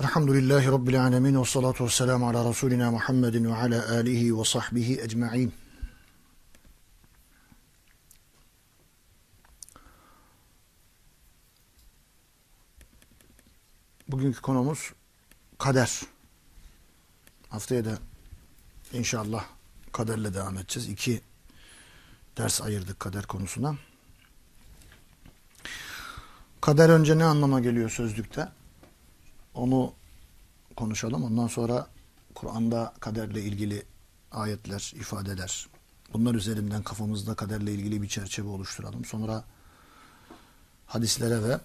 Elhamdülillahi Rabbil alemin ve salatu ve selamu ala Resulina Muhammedin ve ala alihi ve sahbihi ecma'in. Bugünkü konumuz kader. Haftaya da inşallah kaderle devam edeceğiz. İki ders ayırdık kader konusuna. Kader önce ne anlama geliyor sözlükte? Onu konuşalım. Ondan sonra Kur'an'da kaderle ilgili ayetler, ifadeler. Bunlar üzerinden kafamızda kaderle ilgili bir çerçeve oluşturalım. Sonra hadislere ve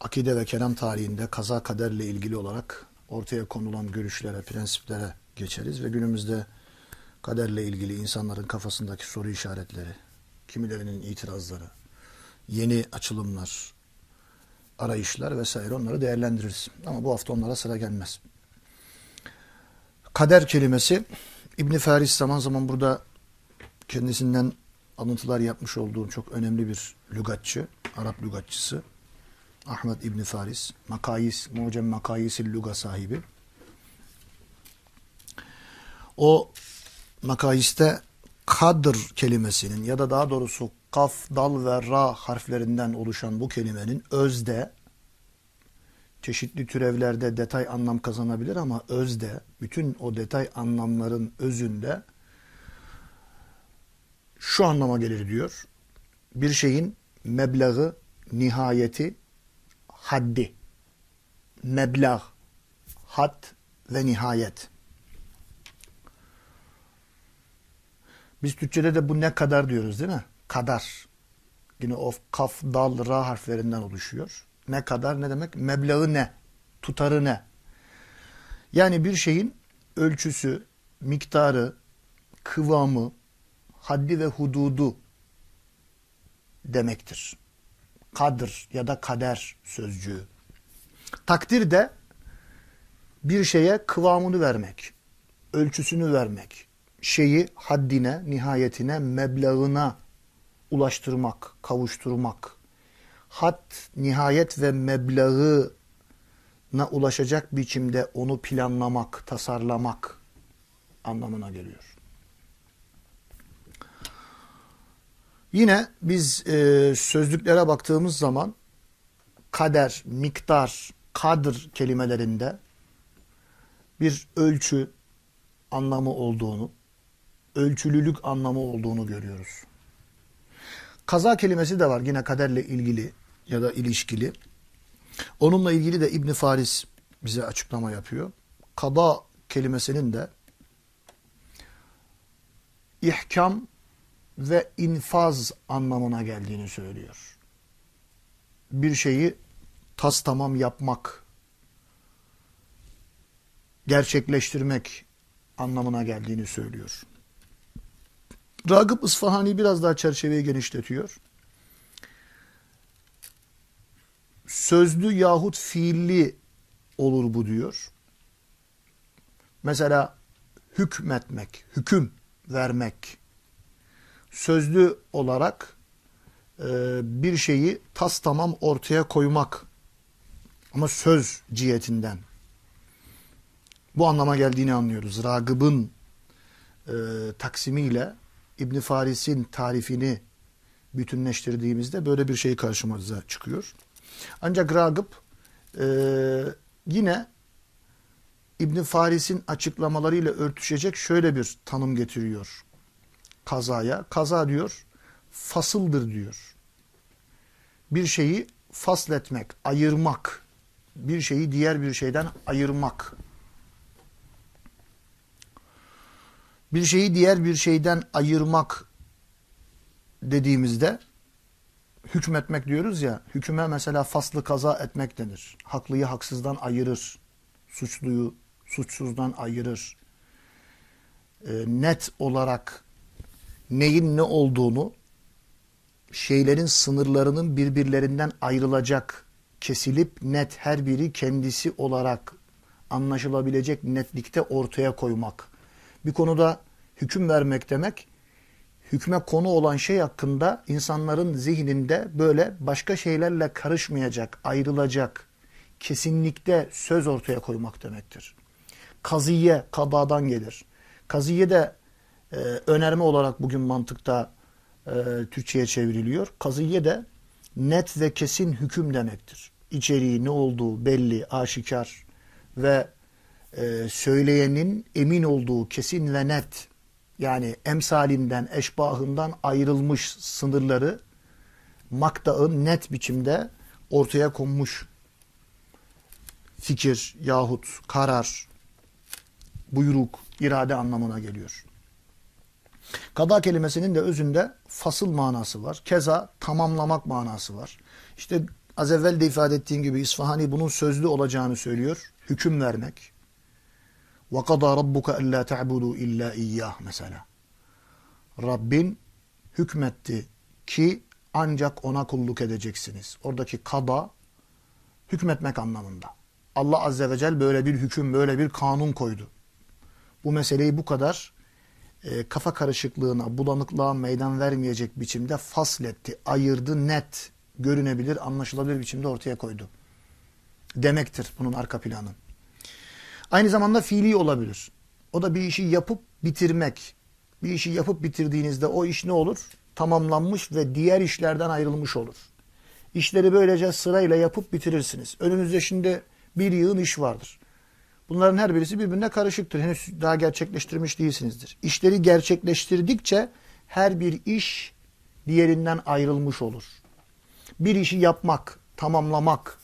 akide ve kelam tarihinde kaza kaderle ilgili olarak ortaya konulan görüşlere, prensiplere geçeriz ve günümüzde kaderle ilgili insanların kafasındaki soru işaretleri, kimilerinin itirazları, yeni açılımlar, arayışlar vesaire onları değerlendiririz. Ama bu hafta onlara sıra gelmez. Kader kelimesi İbn Faris zaman zaman burada kendisinden alıntılar yapmış olduğu çok önemli bir lügatçı, Arap lügatçısı. Ahmet İbn Faris, Makayis, Mucem Makayisil Luga sahibi. O Makayis'te kadr kelimesinin ya da daha doğrusu kaf, dal ve ra harflerinden oluşan bu kelimenin özde çeşitli türevlerde detay anlam kazanabilir ama özde bütün o detay anlamların özünde şu anlama gelir diyor. Bir şeyin meblağı, nihayeti, haddi. Meblağ, had ve nihayet. Biz Türkçe'de de bu ne kadar diyoruz değil mi? Kadar. Yine o kaf, dal, ra harflerinden oluşuyor. Ne kadar ne demek? Meblağı ne? Tutarı ne? Yani bir şeyin ölçüsü, miktarı, kıvamı, haddi ve hududu demektir. Kadır ya da kader sözcüğü. Takdir de bir şeye kıvamını vermek, ölçüsünü vermek, şeyi haddine, nihayetine, meblağına ulaştırmak, kavuşturmak. Had, nihayet ve meblağına ulaşacak biçimde onu planlamak, tasarlamak anlamına geliyor. Yine biz e, sözlüklere baktığımız zaman kader, miktar, kadır kelimelerinde bir ölçü anlamı olduğunu, ölçülülük anlamı olduğunu görüyoruz. Kaza kelimesi de var yine kaderle ilgili ya da ilişkili. Onunla ilgili de İbn Faris bize açıklama yapıyor. Kada kelimesinin de ihkam ve infaz anlamına geldiğini söylüyor. Bir şeyi tas tamam yapmak, gerçekleştirmek anlamına geldiğini söylüyor. Ragıp İsfahani biraz daha çerçeveyi genişletiyor. Sözlü yahut fiilli olur bu diyor. Mesela hükmetmek, hüküm vermek. Sözlü olarak e, bir şeyi tas tamam ortaya koymak. Ama söz cihetinden. Bu anlama geldiğini anlıyoruz. Ragıb'ın e, taksimiyle İbn Faris'in tarifini bütünleştirdiğimizde böyle bir şey karşımıza çıkıyor. Ancak Ragıp e, yine İbn Faris'in açıklamalarıyla örtüşecek şöyle bir tanım getiriyor kazaya. Kaza diyor fasıldır diyor. Bir şeyi fasletmek, ayırmak, bir şeyi diğer bir şeyden ayırmak bir şeyi diğer bir şeyden ayırmak dediğimizde hükmetmek diyoruz ya, hüküme mesela faslı kaza etmek denir. Haklıyı haksızdan ayırır. Suçluyu suçsuzdan ayırır. E, net olarak neyin ne olduğunu, şeylerin sınırlarının birbirlerinden ayrılacak, kesilip net her biri kendisi olarak anlaşılabilecek netlikte ortaya koymak. Bir konuda hüküm vermek demek, hükme konu olan şey hakkında insanların zihninde böyle başka şeylerle karışmayacak, ayrılacak, kesinlikle söz ortaya koymak demektir. Kaziye, kadadan gelir. Kaziye de e, önerme olarak bugün mantıkta e, Türkçe'ye çevriliyor. Kaziye de net ve kesin hüküm demektir. İçeriği ne olduğu belli, aşikar ve e, söyleyenin emin olduğu kesin ve net yani emsalinden, eşbahından ayrılmış sınırları maktaın net biçimde ortaya konmuş fikir yahut karar, buyruk, irade anlamına geliyor. Kada kelimesinin de özünde fasıl manası var. Keza tamamlamak manası var. İşte az evvel de ifade ettiğim gibi İsfahani bunun sözlü olacağını söylüyor. Hüküm vermek. وَقَضَى رَبُّكَ أَلَّا تَعْبُدُوا اِلَّا اِيَّهِ mesela. Rabbin hükmetti ki ancak ona kulluk edeceksiniz. Oradaki kada hükmetmek anlamında. Allah Azze ve Celle böyle bir hüküm, böyle bir kanun koydu. Bu meseleyi bu kadar e, kafa karışıklığına, bulanıklığa meydan vermeyecek biçimde fasletti, ayırdı, net, görünebilir, anlaşılabilir biçimde ortaya koydu. Demektir bunun arka planı. Aynı zamanda fiili olabilir. O da bir işi yapıp bitirmek. Bir işi yapıp bitirdiğinizde o iş ne olur? Tamamlanmış ve diğer işlerden ayrılmış olur. İşleri böylece sırayla yapıp bitirirsiniz. Önünüzde şimdi bir yığın iş vardır. Bunların her birisi birbirine karışıktır. Henüz daha gerçekleştirmiş değilsinizdir. İşleri gerçekleştirdikçe her bir iş diğerinden ayrılmış olur. Bir işi yapmak, tamamlamak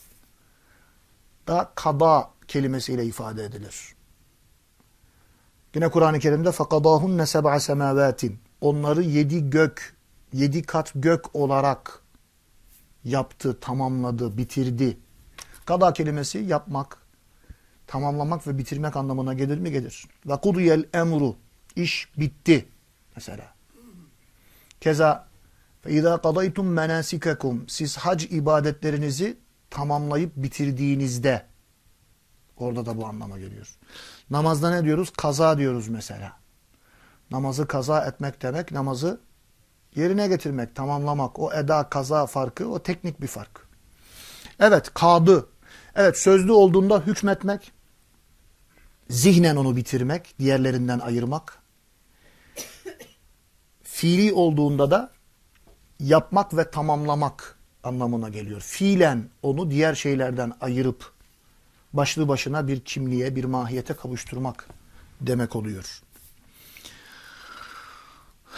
da kada kelimesiyle ifade edilir. Yine Kur'an-ı Kerim'de فَقَضَاهُنَّ سَبْعَ سَمَاوَاتٍ Onları yedi gök, yedi kat gök olarak yaptı, tamamladı, bitirdi. Kada kelimesi yapmak, tamamlamak ve bitirmek anlamına gelir mi? Gelir. Ve kuduyel emru. iş bitti. Mesela. Keza فَاِذَا قَضَيْتُمْ مَنَاسِكَكُمْ Siz hac ibadetlerinizi tamamlayıp bitirdiğinizde orada da bu anlama geliyor. Namazda ne diyoruz? Kaza diyoruz mesela. Namazı kaza etmek demek namazı yerine getirmek, tamamlamak. O eda kaza farkı o teknik bir fark. Evet kadı. Evet sözlü olduğunda hükmetmek. Zihnen onu bitirmek, diğerlerinden ayırmak. Fiili olduğunda da yapmak ve tamamlamak anlamına geliyor. Fiilen onu diğer şeylerden ayırıp başlı başına bir kimliğe, bir mahiyete kavuşturmak demek oluyor.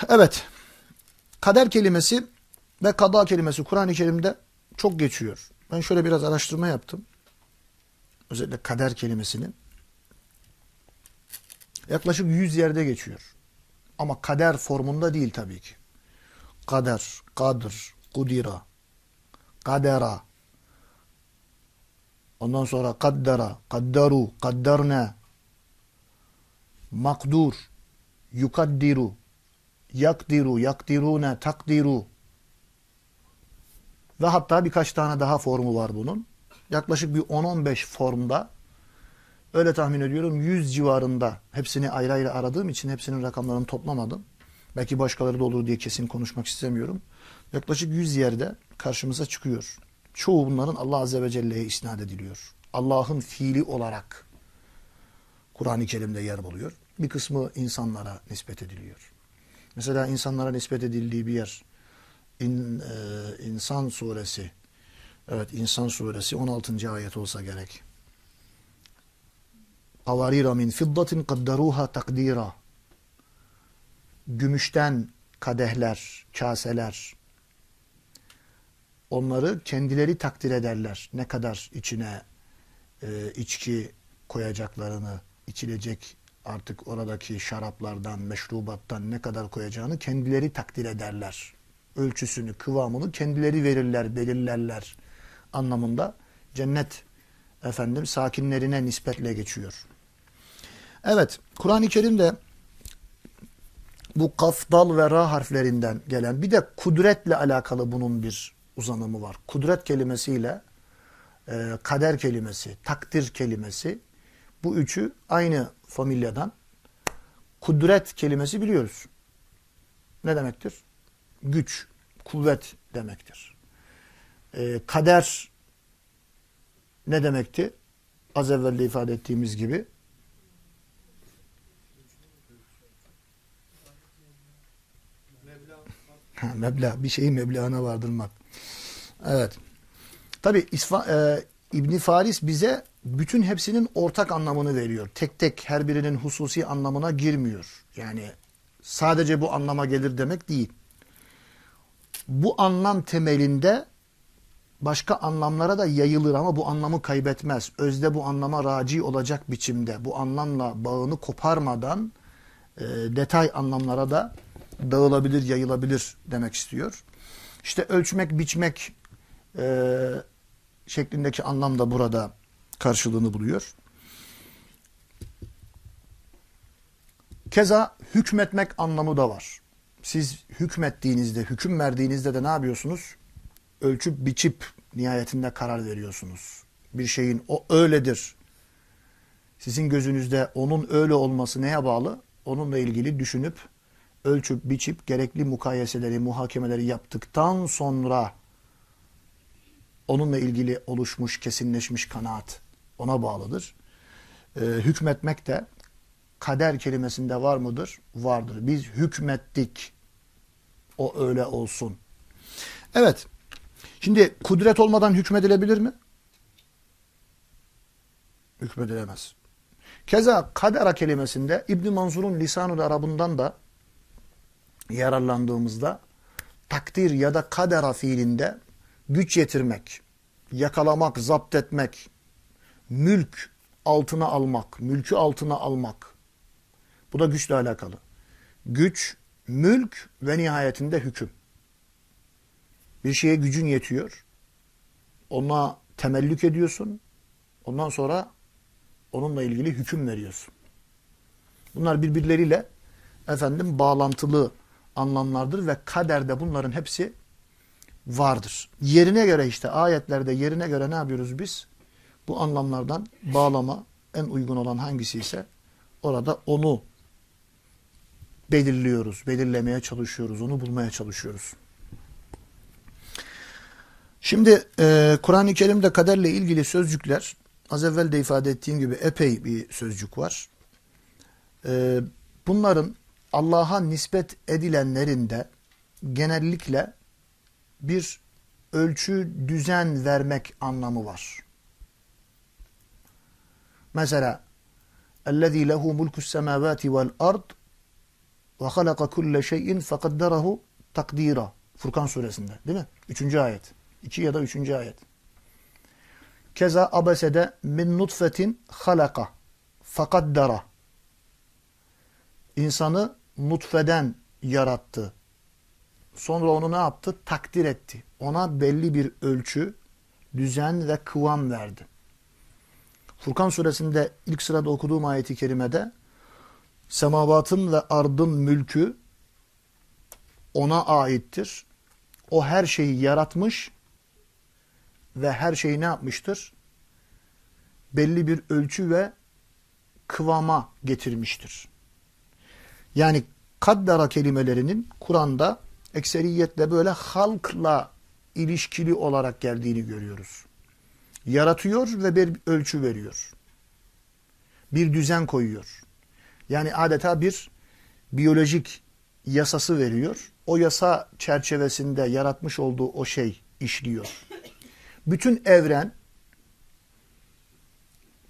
Evet, kader kelimesi ve kada kelimesi Kur'an-ı Kerim'de çok geçiyor. Ben şöyle biraz araştırma yaptım. Özellikle kader kelimesini. Yaklaşık 100 yerde geçiyor. Ama kader formunda değil tabii ki. Kader, kadir, kudira, kadera. Ondan sonra kaddara, kaddaru, kaddarna, makdur, yukaddiru, yakdiru, yakdirune, takdiru. Ve hatta birkaç tane daha formu var bunun. Yaklaşık bir 10-15 formda öyle tahmin ediyorum 100 civarında hepsini ayrı ayrı aradığım için hepsinin rakamlarını toplamadım. Belki başkaları da olur diye kesin konuşmak istemiyorum. Yaklaşık 100 yerde karşımıza çıkıyor. Çoğu bunların Allah Azze ve Celle'ye isnat ediliyor. Allah'ın fiili olarak Kur'an-ı Kerim'de yer buluyor. Bir kısmı insanlara nispet ediliyor. Mesela insanlara nispet edildiği bir yer İn, e, İnsan suresi evet İnsan suresi 16. ayet olsa gerek. Kavarira min fiddatin kaddaruha takdira Gümüşten kadehler, kaseler onları kendileri takdir ederler. Ne kadar içine e, içki koyacaklarını, içilecek artık oradaki şaraplardan, meşrubattan ne kadar koyacağını kendileri takdir ederler. Ölçüsünü, kıvamını kendileri verirler, belirlerler anlamında cennet efendim sakinlerine nispetle geçiyor. Evet, Kur'an-ı Kerim'de bu kaf, ve ra harflerinden gelen bir de kudretle alakalı bunun bir uzanımı var. Kudret kelimesiyle e, kader kelimesi, takdir kelimesi bu üçü aynı familyadan. Kudret kelimesi biliyoruz. ne demektir? Güç, kuvvet demektir. E, kader ne demekti? Az evvel de ifade ettiğimiz gibi Ha, meblağ. Bir şeyin meblağına vardırmak. Evet. Tabi e, İbni Faris bize bütün hepsinin ortak anlamını veriyor. Tek tek her birinin hususi anlamına girmiyor. Yani sadece bu anlama gelir demek değil. Bu anlam temelinde başka anlamlara da yayılır ama bu anlamı kaybetmez. Özde bu anlama raci olacak biçimde. Bu anlamla bağını koparmadan e, detay anlamlara da dağılabilir, yayılabilir demek istiyor. İşte ölçmek, biçmek e, şeklindeki anlam da burada karşılığını buluyor. Keza hükmetmek anlamı da var. Siz hükmettiğinizde, hüküm verdiğinizde de ne yapıyorsunuz? Ölçüp biçip nihayetinde karar veriyorsunuz. Bir şeyin o öyledir. Sizin gözünüzde onun öyle olması neye bağlı? Onunla ilgili düşünüp, ölçüp, biçip, gerekli mukayeseleri, muhakemeleri yaptıktan sonra onunla ilgili oluşmuş, kesinleşmiş kanaat ona bağlıdır. Ee, hükmetmek de kader kelimesinde var mıdır? Vardır. Biz hükmettik. O öyle olsun. Evet. Şimdi kudret olmadan hükmedilebilir mi? Hükmedilemez. Keza kadera kelimesinde İbn Mansur'un lisan-ı arabından da yararlandığımızda takdir ya da kadera fiilinde güç yetirmek, yakalamak, zapt etmek, mülk altına almak, mülkü altına almak. Bu da güçle alakalı. Güç, mülk ve nihayetinde hüküm. Bir şeye gücün yetiyor. Ona temellük ediyorsun. Ondan sonra onunla ilgili hüküm veriyorsun. Bunlar birbirleriyle efendim bağlantılı anlamlardır ve kaderde bunların hepsi vardır. Yerine göre işte ayetlerde yerine göre ne yapıyoruz biz? Bu anlamlardan bağlama en uygun olan hangisi ise orada onu belirliyoruz, belirlemeye çalışıyoruz, onu bulmaya çalışıyoruz. Şimdi e, Kur'an-ı Kerim'de kaderle ilgili sözcükler az evvel de ifade ettiğim gibi epey bir sözcük var. E, bunların Allah'a nispet edilenlerinde genellikle bir ölçü, düzen vermek anlamı var. Mesela اَلَّذ۪ي لَهُ مُلْكُ السَّمَاوَاتِ وَالْأَرْضِ وَخَلَقَ كُلَّ شَيْءٍ فَقَدَّرَهُ takdira. Furkan suresinde değil mi? Üçüncü ayet. İki ya da üçüncü ayet. Keza abesede min nutfetin halaka fakaddara. İnsanı nutfeden yarattı. Sonra onu ne yaptı? Takdir etti. Ona belli bir ölçü, düzen ve kıvam verdi. Furkan suresinde ilk sırada okuduğum ayeti kerimede semavatın ve ardın mülkü ona aittir. O her şeyi yaratmış ve her şeyi ne yapmıştır? Belli bir ölçü ve kıvama getirmiştir. Yani kaddara kelimelerinin Kur'an'da ekseriyetle böyle halkla ilişkili olarak geldiğini görüyoruz. Yaratıyor ve bir ölçü veriyor. Bir düzen koyuyor. Yani adeta bir biyolojik yasası veriyor. O yasa çerçevesinde yaratmış olduğu o şey işliyor. Bütün evren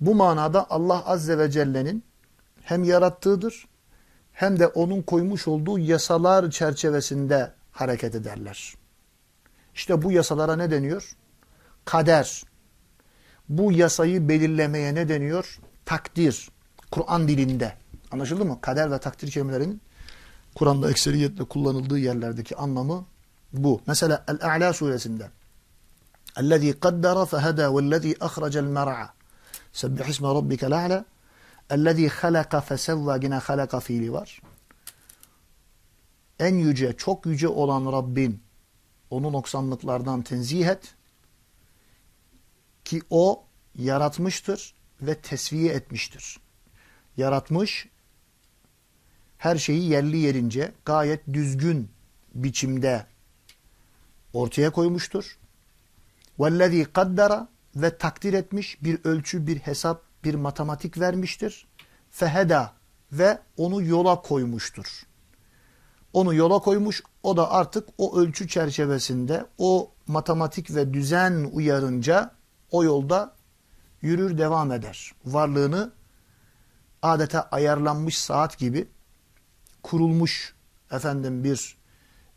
bu manada Allah Azze ve Celle'nin hem yarattığıdır hem de onun koymuş olduğu yasalar çerçevesinde hareket ederler. İşte bu yasalara ne deniyor? Kader. Bu yasayı belirlemeye ne deniyor? Takdir. Kur'an dilinde. Anlaşıldı mı? Kader ve takdir kelimelerinin Kur'an'da ekseriyetle kullanıldığı yerlerdeki anlamı bu. Mesela El-A'la suresinde اَلَّذ۪ي قَدَّرَ فَهَدَى وَالَّذ۪ي أَخْرَجَ الْمَرْعَ سَبِّحِ اسْمَ رَبِّكَ الْأَعْلَى اَلَّذ۪ي خَلَقَ فَسَوَّى Yine halaka fiili var. En yüce, çok yüce olan Rabbin onu noksanlıklardan tenzih et ki o yaratmıştır ve tesviye etmiştir. Yaratmış, her şeyi yerli yerince gayet düzgün biçimde ortaya koymuştur. وَالَّذ۪ي kaddara ve takdir etmiş bir ölçü, bir hesap, bir matematik vermiştir. Feheda ve onu yola koymuştur. Onu yola koymuş, o da artık o ölçü çerçevesinde o matematik ve düzen uyarınca o yolda yürür devam eder. Varlığını adeta ayarlanmış saat gibi kurulmuş efendim bir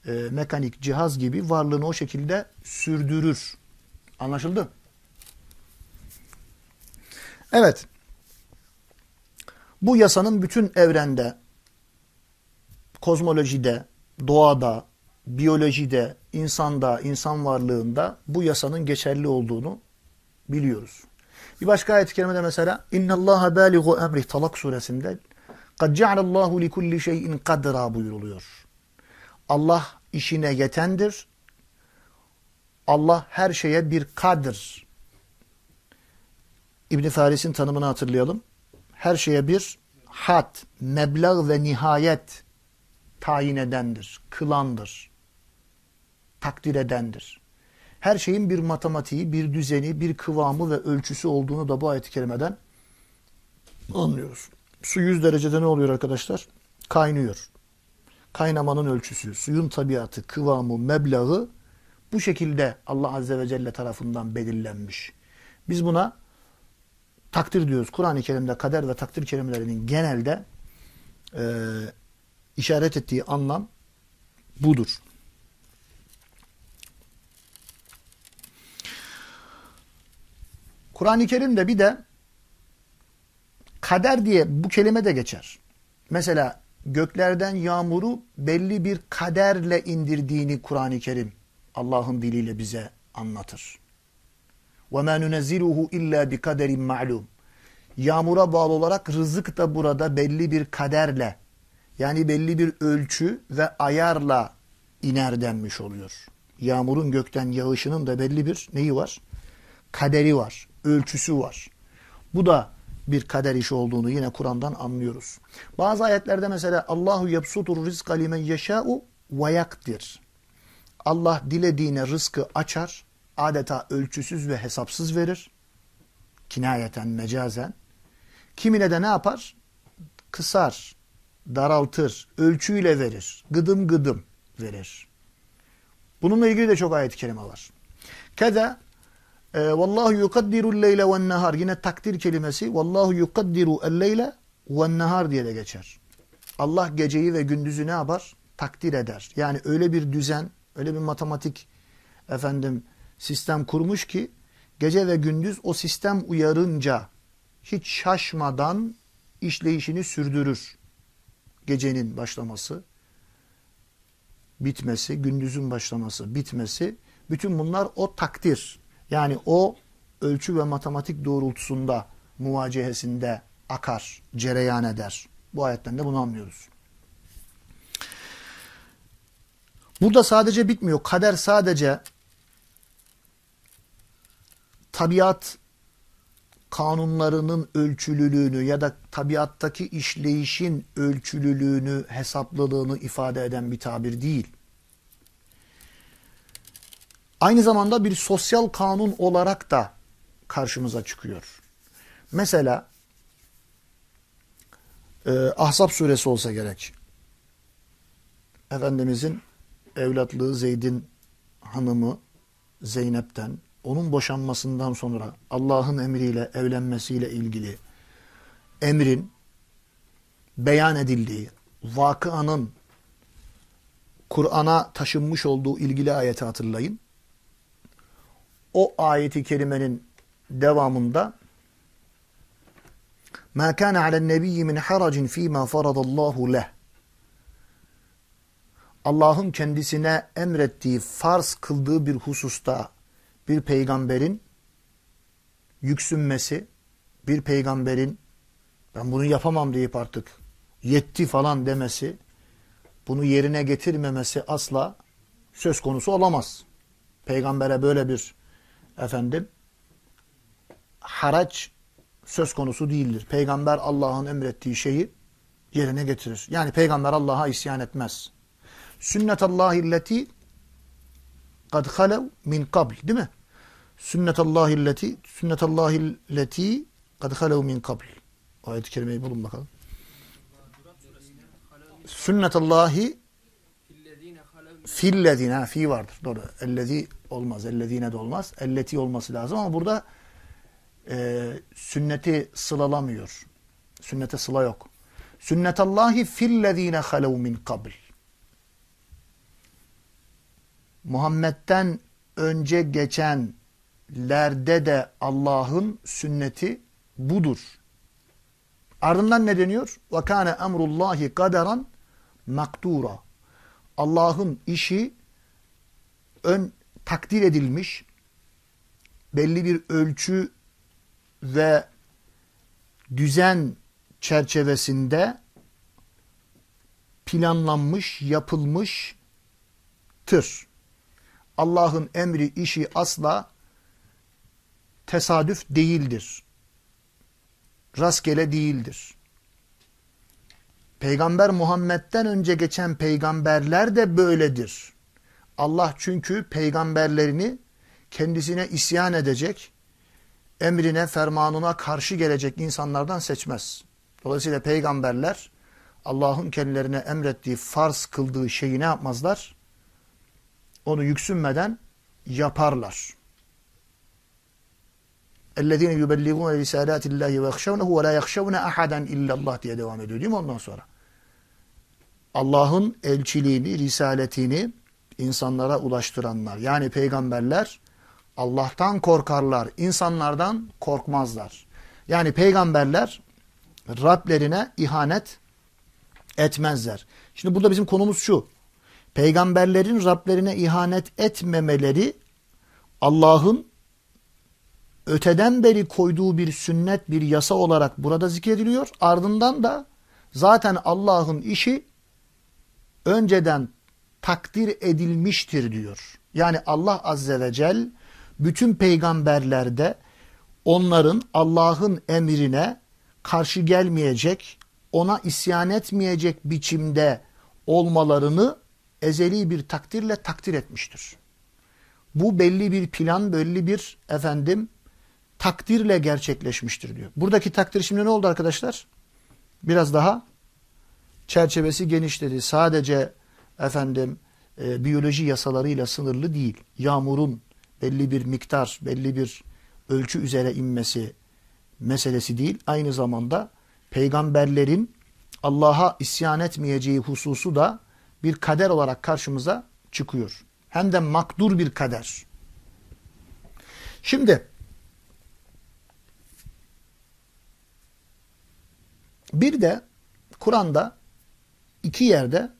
e, mekanik cihaz gibi varlığını o şekilde sürdürür. Anlaşıldı? Evet. Bu yasanın bütün evrende, kozmolojide, doğada, biyolojide, insanda, insan varlığında bu yasanın geçerli olduğunu biliyoruz. Bir başka ayet-i kerimede mesela اِنَّ اللّٰهَ بَالِغُ اَمْرِهِ Talak suresinde قَدْ جَعَلَ اللّٰهُ لِكُلِّ شَيْءٍ قَدْرًا buyuruluyor. Allah işine yetendir. Allah her şeye bir kadir. İbn Faris'in tanımını hatırlayalım. Her şeye bir had, meblağ ve nihayet tayin edendir, kılandır, takdir edendir. Her şeyin bir matematiği, bir düzeni, bir kıvamı ve ölçüsü olduğunu da bu ayet-i kerimeden anlıyoruz. Su 100 derecede ne oluyor arkadaşlar? Kaynıyor. Kaynamanın ölçüsü, suyun tabiatı, kıvamı, meblağı bu şekilde Allah Azze ve Celle tarafından belirlenmiş. Biz buna takdir diyoruz. Kur'an-ı Kerim'de kader ve takdir kelimelerinin genelde e, işaret ettiği anlam budur. Kur'an-ı Kerim'de bir de kader diye bu kelime de geçer. Mesela göklerden yağmuru belli bir kaderle indirdiğini Kur'an-ı Kerim Allah'ın diliyle bize anlatır. وَمَا نُنَزِّلُهُ اِلَّا بِقَدَرٍ مَعْلُومٍ Yağmura bağlı olarak rızık da burada belli bir kaderle yani belli bir ölçü ve ayarla iner denmiş oluyor. Yağmurun gökten yağışının da belli bir neyi var? Kaderi var, ölçüsü var. Bu da bir kader işi olduğunu yine Kur'an'dan anlıyoruz. Bazı ayetlerde mesela Allahu yapsutur rizqa limen yeşâ'u ve yakdir. Allah dilediğine rızkı açar, adeta ölçüsüz ve hesapsız verir. Kinayeten, mecazen. Kimine de ne yapar? Kısar, daraltır, ölçüyle verir. Gıdım gıdım verir. Bununla ilgili de çok ayet-i kerime var. Keda e, Vallahu yukaddiru leyle ve nehar. Yine takdir kelimesi Vallahu yukaddiru el-leyle ve nehar diye de geçer. Allah geceyi ve gündüzü ne yapar? Takdir eder. Yani öyle bir düzen, öyle bir matematik efendim sistem kurmuş ki gece ve gündüz o sistem uyarınca hiç şaşmadan işleyişini sürdürür. Gecenin başlaması, bitmesi, gündüzün başlaması, bitmesi bütün bunlar o takdir. Yani o ölçü ve matematik doğrultusunda muvacehesinde akar, cereyan eder. Bu ayetten de bunu anlıyoruz. Burada sadece bitmiyor. Kader sadece tabiat kanunlarının ölçülülüğünü ya da tabiattaki işleyişin ölçülülüğünü, hesaplılığını ifade eden bir tabir değil. Aynı zamanda bir sosyal kanun olarak da karşımıza çıkıyor. Mesela e, Ahzab suresi olsa gerek. Efendimizin evlatlığı Zeyd'in hanımı Zeynep'ten onun boşanmasından sonra Allah'ın emriyle evlenmesiyle ilgili emrin beyan edildiği, vakıanın Kur'an'a taşınmış olduğu ilgili ayeti hatırlayın. O ayeti kerimenin devamında مَا كَانَ عَلَى النَّبِيِّ مِنْ حَرَجٍ ف۪ي مَا فَرَضَ اللّٰهُ لَهُ Allah'ın kendisine emrettiği, farz kıldığı bir hususta bir peygamberin yüksünmesi, bir peygamberin ben bunu yapamam deyip artık yetti falan demesi, bunu yerine getirmemesi asla söz konusu olamaz. Peygambere böyle bir efendim haraç söz konusu değildir. Peygamber Allah'ın emrettiği şeyi yerine getirir. Yani peygamber Allah'a isyan etmez. Sünnetallahi illeti kad halev min kabl değil mi? Sünnetallahi illeti sünnetallahi illeti kad halev min kabl. Ayet-i kerimeyi bulun bakalım. Sünnetallahi fillezine fi vardır. Doğru. Ellezi olmaz. Ellezine de olmaz. Elleti olması lazım ama burada e, sünneti sılalamıyor. Sünnete sıla yok. Sünnetallahi fillezine halev min kabl. Muhammed'den önce geçenlerde de Allah'ın sünneti budur. Ardından ne deniyor? وَكَانَ اَمْرُ اللّٰهِ قَدَرًا maktura. Allah'ın işi ön takdir edilmiş, belli bir ölçü ve düzen çerçevesinde planlanmış, yapılmıştır. Allah'ın emri, işi asla tesadüf değildir. Rastgele değildir. Peygamber Muhammed'den önce geçen peygamberler de böyledir. Allah çünkü peygamberlerini kendisine isyan edecek, emrine, fermanına karşı gelecek insanlardan seçmez. Dolayısıyla peygamberler Allah'ın kendilerine emrettiği, farz kıldığı şeyi ne yapmazlar? Onu yüksünmeden yaparlar. اَلَّذ۪ينَ يُبَلِّغُونَ رِسَالَاتِ اللّٰهِ وَيَخْشَوْنَهُ وَلَا يَخْشَوْنَ اَحَدًا اِلَّا اللّٰهِ diye devam ediyor değil mi ondan sonra? Allah'ın elçiliğini, risaletini insanlara ulaştıranlar. Yani peygamberler Allah'tan korkarlar, insanlardan korkmazlar. Yani peygamberler Rablerine ihanet etmezler. Şimdi burada bizim konumuz şu. Peygamberlerin Rablerine ihanet etmemeleri Allah'ın öteden beri koyduğu bir sünnet, bir yasa olarak burada zikrediliyor. Ardından da zaten Allah'ın işi önceden takdir edilmiştir diyor. Yani Allah Azze ve Celle bütün peygamberlerde onların Allah'ın emrine karşı gelmeyecek, ona isyan etmeyecek biçimde olmalarını ezeli bir takdirle takdir etmiştir. Bu belli bir plan, belli bir efendim takdirle gerçekleşmiştir diyor. Buradaki takdir şimdi ne oldu arkadaşlar? Biraz daha çerçevesi genişledi. Sadece efendim e, biyoloji yasalarıyla sınırlı değil. Yağmurun belli bir miktar, belli bir ölçü üzere inmesi meselesi değil. Aynı zamanda peygamberlerin Allah'a isyan etmeyeceği hususu da bir kader olarak karşımıza çıkıyor. Hem de makdur bir kader. Şimdi bir de Kur'an'da iki yerde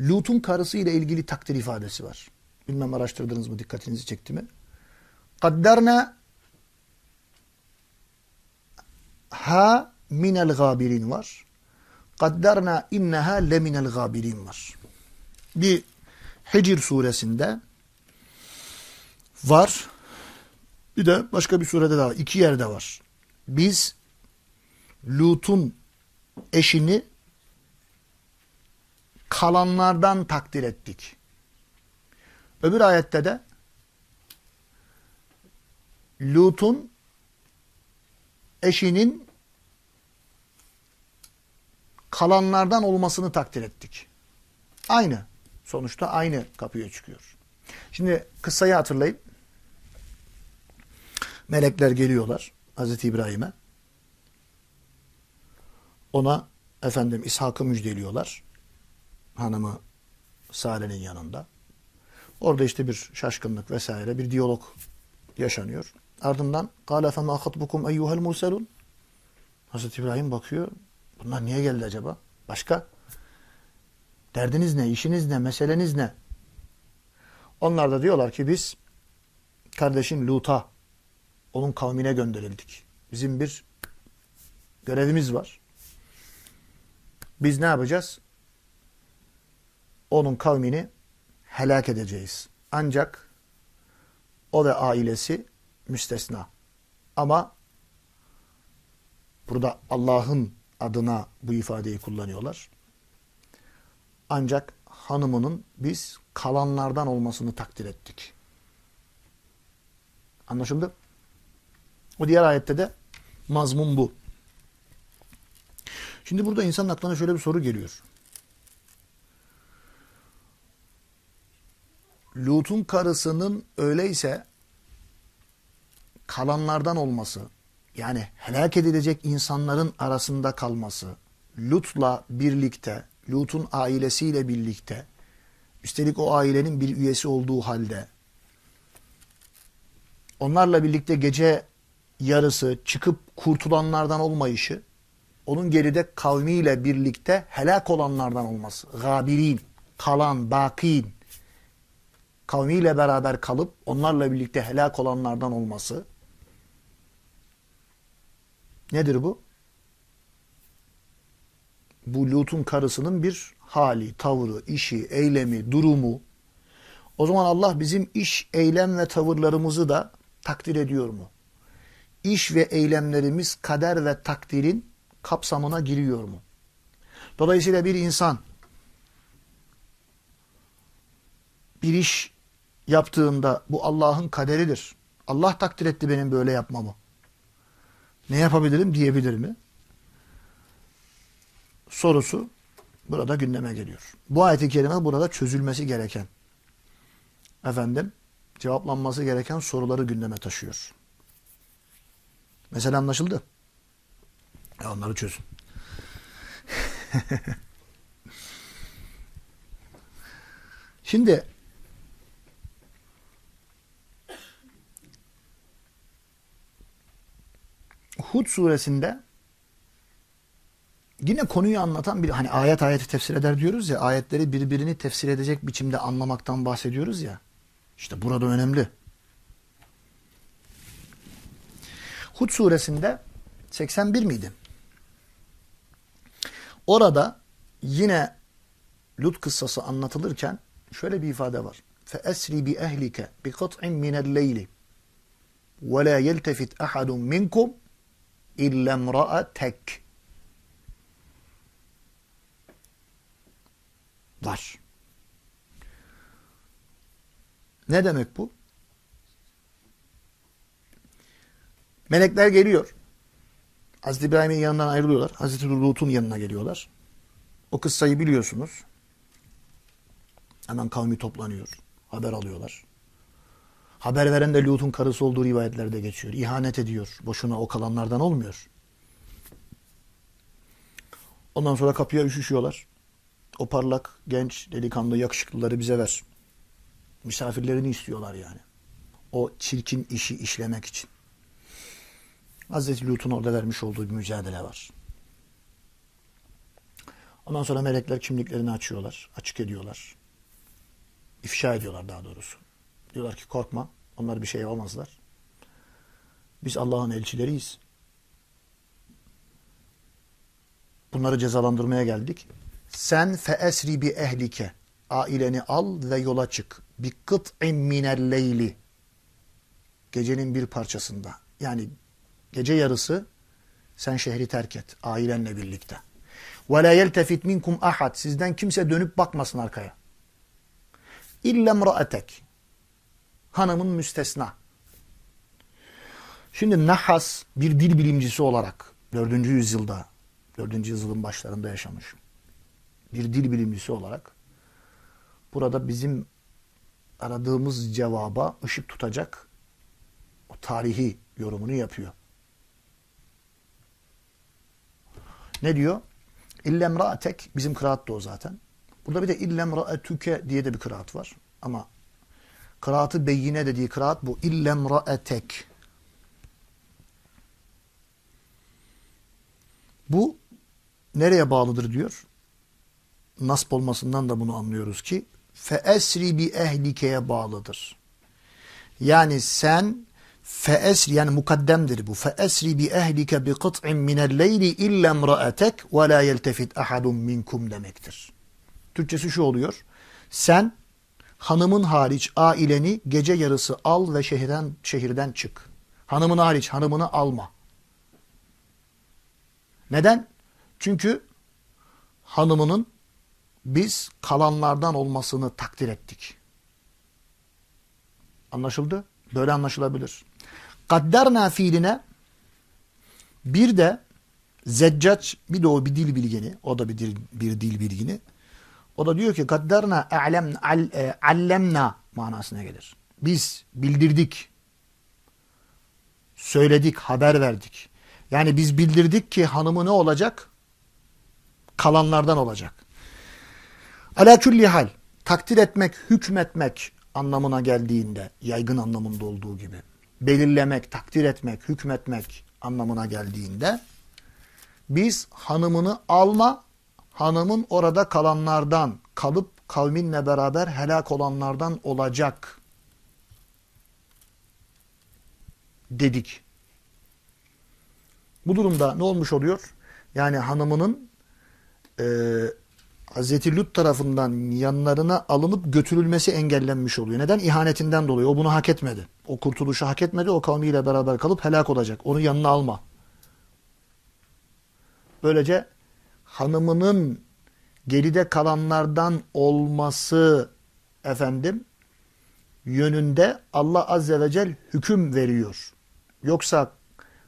Lut'un karısı ile ilgili takdir ifadesi var. Bilmem araştırdınız mı, dikkatinizi çekti mi? Kadderna ha minel gabirin var. Kadderna inneha leminel gabirin var. Bir Hicr suresinde var. Bir de başka bir surede daha. İki yerde var. Biz Lut'un eşini kalanlardan takdir ettik. Öbür ayette de Lut'un eşinin kalanlardan olmasını takdir ettik. Aynı. Sonuçta aynı kapıya çıkıyor. Şimdi kıssayı hatırlayın. Melekler geliyorlar Hazreti İbrahim'e. Ona efendim İshak'ı müjdeliyorlar. Hanımı Sare'nin yanında. Orada işte bir şaşkınlık vesaire bir diyalog yaşanıyor. Ardından قَالَ فَمَا خَطْبُكُمْ اَيُّهَا الْمُرْسَلُونَ Hazreti İbrahim bakıyor. Bunlar niye geldi acaba? Başka? Derdiniz ne? İşiniz ne? Meseleniz ne? Onlar da diyorlar ki biz kardeşin Lut'a onun kavmine gönderildik. Bizim bir görevimiz var. Biz ne yapacağız? Onun kavmini helak edeceğiz. Ancak o ve ailesi müstesna. Ama burada Allah'ın adına bu ifadeyi kullanıyorlar. Ancak hanımının biz kalanlardan olmasını takdir ettik. Anlaşıldı? O diğer ayette de mazmun bu. Şimdi burada insanın aklına şöyle bir soru geliyor. Lut'un karısının öyleyse kalanlardan olması, yani helak edilecek insanların arasında kalması, Lut'la birlikte, Lut'un ailesiyle birlikte, üstelik o ailenin bir üyesi olduğu halde, onlarla birlikte gece yarısı çıkıp kurtulanlardan olmayışı, onun geride kavmiyle birlikte helak olanlardan olması. Gabirin, kalan, bakin, kavmiyle beraber kalıp onlarla birlikte helak olanlardan olması. Nedir bu? Bu Lut'un karısının bir hali, tavrı, işi, eylemi, durumu. O zaman Allah bizim iş, eylem ve tavırlarımızı da takdir ediyor mu? İş ve eylemlerimiz kader ve takdirin kapsamına giriyor mu? Dolayısıyla bir insan bir iş yaptığında bu Allah'ın kaderidir. Allah takdir etti benim böyle yapmamı. Ne yapabilirim diyebilir mi? Sorusu burada gündeme geliyor. Bu ayet-i kerime burada çözülmesi gereken efendim cevaplanması gereken soruları gündeme taşıyor. Mesela anlaşıldı. Onları çözün. Şimdi Hud suresinde yine konuyu anlatan bir hani ayet ayeti tefsir eder diyoruz ya ayetleri birbirini tefsir edecek biçimde anlamaktan bahsediyoruz ya. İşte burada önemli. Hud suresinde 81 miydi? Orada yine Lut kıssası anlatılırken şöyle bir ifade var. فَأَسْرِ بِأَهْلِكَ بِقَطْعٍ مِنَ اللَّيْلِ وَلَا يَلْتَفِتْ أَحَدٌ مِنْكُمْ إِلَّا امْرَأَتَكْ Var. Ne demek bu? Melekler geliyor. Hazreti İbrahim'in yanından ayrılıyorlar. Hazreti Lut'un yanına geliyorlar. O kıssayı biliyorsunuz. Hemen kavmi toplanıyor. Haber alıyorlar. Haber veren de Lut'un karısı olduğu rivayetlerde geçiyor. İhanet ediyor. Boşuna o kalanlardan olmuyor. Ondan sonra kapıya üşüşüyorlar. O parlak, genç, delikanlı, yakışıklıları bize ver. Misafirlerini istiyorlar yani. O çirkin işi işlemek için. Hazreti Lut'un orada vermiş olduğu bir mücadele var. Ondan sonra melekler kimliklerini açıyorlar, açık ediyorlar. İfşa ediyorlar daha doğrusu. Diyorlar ki korkma, onlar bir şey yapamazlar. Biz Allah'ın elçileriyiz. Bunları cezalandırmaya geldik. Sen feesri bi ehlike. Aileni al ve yola çık. Bi kıt'in minel leyli. Gecenin bir parçasında. Yani Gece yarısı sen şehri terk et ailenle birlikte. Ve la yeltefit minkum ahad. Sizden kimse dönüp bakmasın arkaya. İlla mraatek. Hanımın müstesna. Şimdi Nahas bir dil bilimcisi olarak 4. yüzyılda 4. yüzyılın başlarında yaşamış. Bir dil bilimcisi olarak burada bizim aradığımız cevaba ışık tutacak o tarihi yorumunu yapıyor. Ne diyor? İllem ra'atek bizim kıraat da o zaten. Burada bir de illem ra'etüke diye de bir kıraat var. Ama kıraatı beyine dediği kıraat bu. İllem ra'etek. Bu nereye bağlıdır diyor. Nasp olmasından da bunu anlıyoruz ki feesri bi ehlikeye bağlıdır. Yani sen feesri yani mukaddemdir bu. Feesri bi ehlike bi kıt'in minel leyli illa emra'atek ve la yeltefit ahadun minkum demektir. Türkçesi şu oluyor. Sen hanımın hariç aileni gece yarısı al ve şehirden şehirden çık. Hanımın hariç hanımını alma. Neden? Çünkü hanımının biz kalanlardan olmasını takdir ettik. Anlaşıldı? Böyle anlaşılabilir. Kadderna fiiline bir de Zeccac bir de o bir dil bilgini, o da bir dil, bir dil bilgini. O da diyor ki kadderna a'lem al, e, allemna manasına gelir. Biz bildirdik. Söyledik, haber verdik. Yani biz bildirdik ki hanımı ne olacak? Kalanlardan olacak. Ala külli hal takdir etmek, hükmetmek anlamına geldiğinde yaygın anlamında olduğu gibi belirlemek, takdir etmek, hükmetmek anlamına geldiğinde biz hanımını alma, hanımın orada kalanlardan kalıp kavminle beraber helak olanlardan olacak dedik. Bu durumda ne olmuş oluyor? Yani hanımının e, Hz. Lut tarafından yanlarına alınıp götürülmesi engellenmiş oluyor. Neden? İhanetinden dolayı. O bunu hak etmedi. O kurtuluşu hak etmedi. O kavmiyle beraber kalıp helak olacak. Onu yanına alma. Böylece hanımının geride kalanlardan olması efendim yönünde Allah Azze ve Celle hüküm veriyor. Yoksa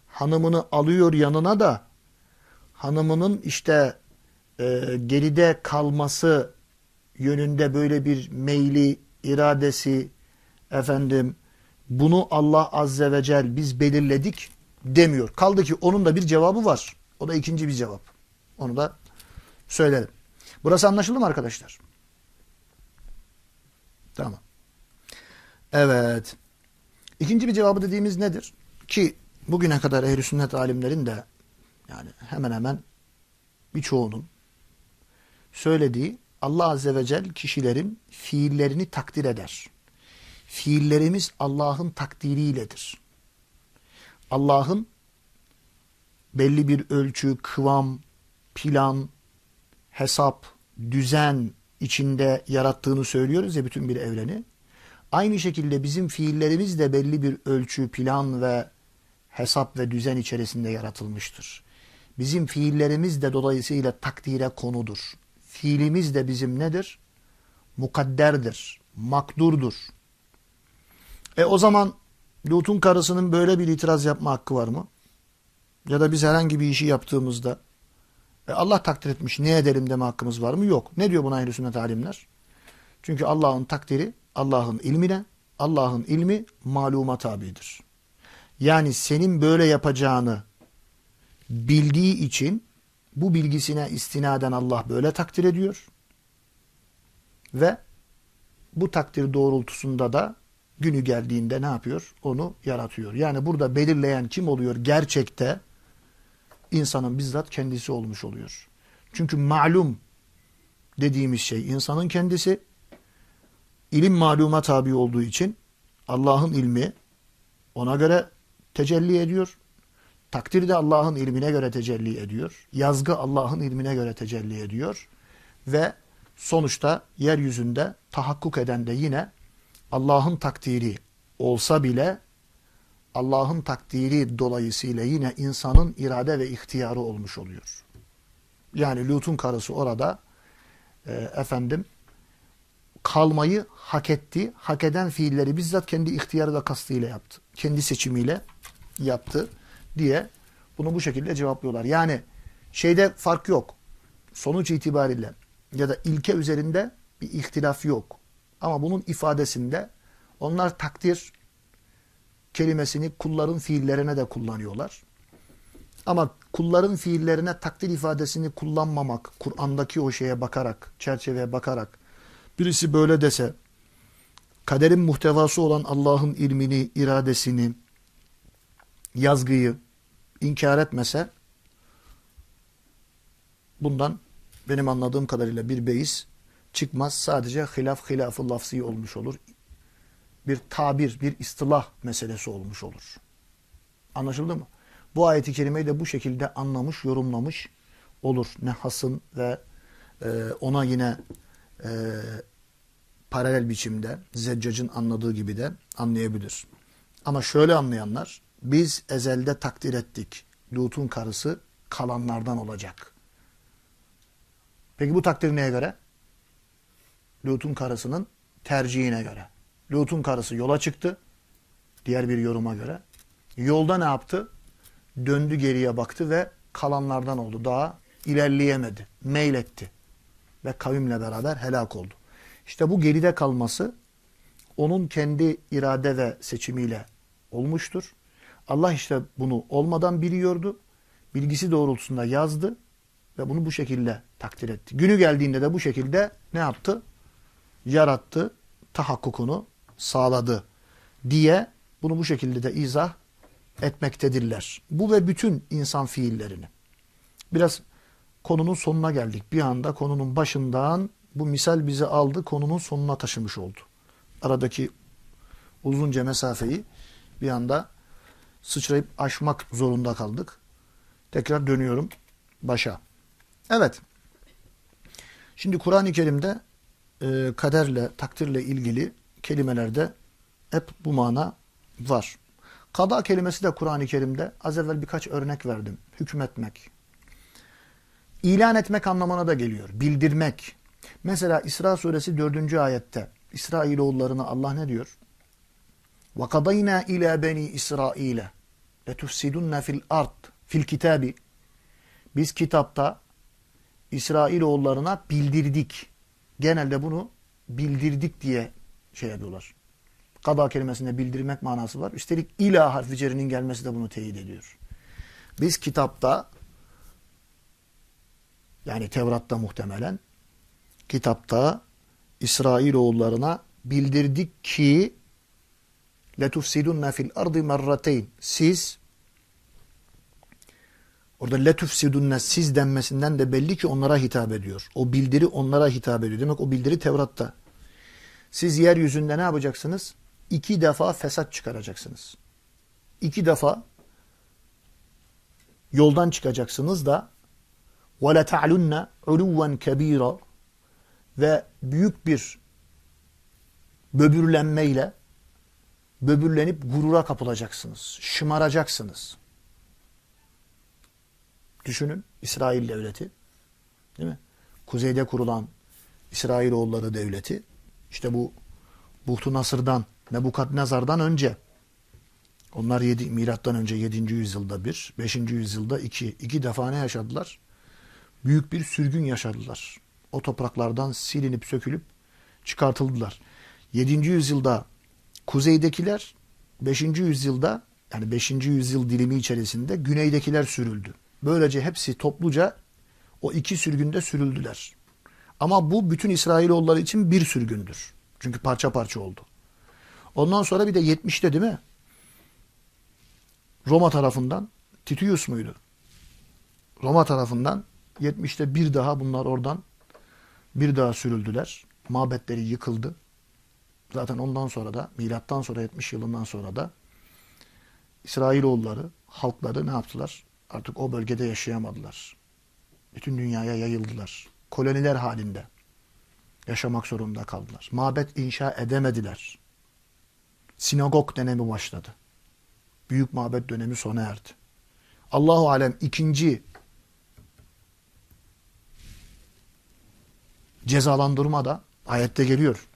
hanımını alıyor yanına da hanımının işte e, geride kalması yönünde böyle bir meyli, iradesi efendim bunu Allah Azze ve Celle biz belirledik demiyor. Kaldı ki onun da bir cevabı var. O da ikinci bir cevap. Onu da söylerim. Burası anlaşıldı mı arkadaşlar? Tamam. Evet. İkinci bir cevabı dediğimiz nedir? Ki bugüne kadar ehl sünnet alimlerin de yani hemen hemen birçoğunun söylediği Allah Azze ve Celle kişilerin fiillerini takdir eder. Fiillerimiz Allah'ın takdiriyledir. Allah'ın belli bir ölçü, kıvam, plan, hesap, düzen içinde yarattığını söylüyoruz ya bütün bir evreni. Aynı şekilde bizim fiillerimiz de belli bir ölçü, plan ve hesap ve düzen içerisinde yaratılmıştır. Bizim fiillerimiz de dolayısıyla takdire konudur. Fiilimiz de bizim nedir? Mukadderdir, makdurdur. E o zaman Lut'un karısının böyle bir itiraz yapma hakkı var mı? Ya da biz herhangi bir işi yaptığımızda e Allah takdir etmiş ne edelim deme hakkımız var mı? Yok. Ne diyor buna ehl sünnet alimler? Çünkü Allah'ın takdiri Allah'ın ilmine, Allah'ın ilmi maluma tabidir. Yani senin böyle yapacağını bildiği için bu bilgisine istinaden Allah böyle takdir ediyor. Ve bu takdir doğrultusunda da günü geldiğinde ne yapıyor? Onu yaratıyor. Yani burada belirleyen kim oluyor? Gerçekte insanın bizzat kendisi olmuş oluyor. Çünkü malum dediğimiz şey insanın kendisi ilim maluma tabi olduğu için Allah'ın ilmi ona göre tecelli ediyor. Takdir de Allah'ın ilmine göre tecelli ediyor. Yazgı Allah'ın ilmine göre tecelli ediyor. Ve sonuçta yeryüzünde tahakkuk eden de yine Allah'ın takdiri olsa bile Allah'ın takdiri dolayısıyla yine insanın irade ve ihtiyarı olmuş oluyor. Yani Lut'un karısı orada e, efendim kalmayı hak etti. Hak eden fiilleri bizzat kendi ihtiyarı ve kastıyla yaptı. Kendi seçimiyle yaptı diye bunu bu şekilde cevaplıyorlar. Yani şeyde fark yok. Sonuç itibariyle ya da ilke üzerinde bir ihtilaf yok. Ama bunun ifadesinde onlar takdir kelimesini kulların fiillerine de kullanıyorlar. Ama kulların fiillerine takdir ifadesini kullanmamak, Kur'an'daki o şeye bakarak, çerçeveye bakarak birisi böyle dese, kaderin muhtevası olan Allah'ın ilmini, iradesini, yazgıyı inkar etmese bundan benim anladığım kadarıyla bir beis çıkmaz. Sadece hilaf hilafı lafzi olmuş olur. Bir tabir, bir istilah meselesi olmuş olur. Anlaşıldı mı? Bu ayeti kerimeyi de bu şekilde anlamış, yorumlamış olur. Nehas'ın ve e, ona yine e, paralel biçimde Zeccac'ın anladığı gibi de anlayabilir. Ama şöyle anlayanlar biz ezelde takdir ettik. Lut'un karısı kalanlardan olacak. Peki bu takdir neye göre? Lut'un karısının tercihine göre. Lut'un karısı yola çıktı. Diğer bir yoruma göre. Yolda ne yaptı? Döndü geriye baktı ve kalanlardan oldu. Daha ilerleyemedi. Meyletti. Ve kavimle beraber helak oldu. İşte bu geride kalması onun kendi irade ve seçimiyle olmuştur. Allah işte bunu olmadan biliyordu. Bilgisi doğrultusunda yazdı ve bunu bu şekilde takdir etti. Günü geldiğinde de bu şekilde ne yaptı? Yarattı, tahakkukunu sağladı diye bunu bu şekilde de izah etmektedirler. Bu ve bütün insan fiillerini. Biraz konunun sonuna geldik. Bir anda konunun başından bu misal bizi aldı, konunun sonuna taşımış oldu. Aradaki uzunca mesafeyi bir anda sıçrayıp aşmak zorunda kaldık. Tekrar dönüyorum başa. Evet. Şimdi Kur'an-ı Kerim'de e, kaderle, takdirle ilgili kelimelerde hep bu mana var. Kada kelimesi de Kur'an-ı Kerim'de az evvel birkaç örnek verdim. Hükmetmek. İlan etmek anlamına da geliyor. Bildirmek. Mesela İsra suresi 4. ayette İsrailoğullarına Allah ne diyor? وَقَضَيْنَا اِلَى بَنِي İsrail'e لَتُفْسِدُنَّ fil ard fil kitabi Biz kitapta İsrailoğullarına bildirdik. Genelde bunu bildirdik diye şey yapıyorlar. Kada kelimesinde bildirmek manası var. Üstelik ila harfi cerinin gelmesi de bunu teyit ediyor. Biz kitapta yani Tevrat'ta muhtemelen kitapta İsrailoğullarına bildirdik ki letufsidunne fil ardı merrateyn. Siz orada letufsidunne siz denmesinden de belli ki onlara hitap ediyor. O bildiri onlara hitap ediyor. Demek o bildiri Tevrat'ta. Siz yeryüzünde ne yapacaksınız? İki defa fesat çıkaracaksınız. İki defa yoldan çıkacaksınız da وَلَتَعْلُنَّ عُلُوًّا كَب۪يرًا ve büyük bir böbürlenmeyle böbürlenip gurura kapılacaksınız. Şımaracaksınız. Düşünün İsrail devleti. Değil mi? Kuzeyde kurulan İsrailoğulları devleti. İşte bu Buhtu Nasır'dan, Nebukadnezar'dan önce onlar 7, milattan önce 7. yüzyılda bir, 5. yüzyılda iki, iki defa ne yaşadılar? Büyük bir sürgün yaşadılar. O topraklardan silinip sökülüp çıkartıldılar. 7. yüzyılda kuzeydekiler, 5. yüzyılda yani 5. yüzyıl dilimi içerisinde güneydekiler sürüldü. Böylece hepsi topluca o iki sürgünde sürüldüler. Ama bu bütün İsrailoğulları için bir sürgündür. Çünkü parça parça oldu. Ondan sonra bir de 70'te değil mi? Roma tarafından Titius muydu? Roma tarafından 70'te bir daha bunlar oradan bir daha sürüldüler. Mabetleri yıkıldı. Zaten ondan sonra da milattan sonra 70 yılından sonra da İsrailoğulları, halkları ne yaptılar? Artık o bölgede yaşayamadılar. Bütün dünyaya yayıldılar. Koloniler halinde yaşamak zorunda kaldılar. Mabet inşa edemediler. Sinagog dönemi başladı. Büyük mabet dönemi sona erdi. Allahu alem ikinci cezalandırma da ayette geliyor.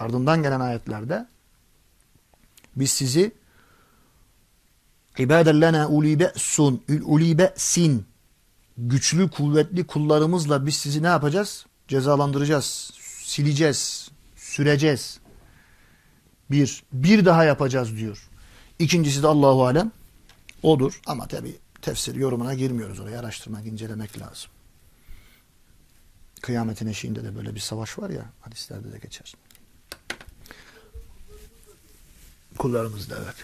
Ardından gelen ayetlerde biz sizi ibaden lena uli be'sun uli be'sin güçlü kuvvetli kullarımızla biz sizi ne yapacağız? Cezalandıracağız, sileceğiz, süreceğiz. Bir, bir daha yapacağız diyor. İkincisi de Allahu Alem odur. Ama tabi tefsir yorumuna girmiyoruz oraya. Araştırmak, incelemek lazım. Kıyametin eşiğinde de böyle bir savaş var ya hadislerde de geçer. Kullarımız da evet.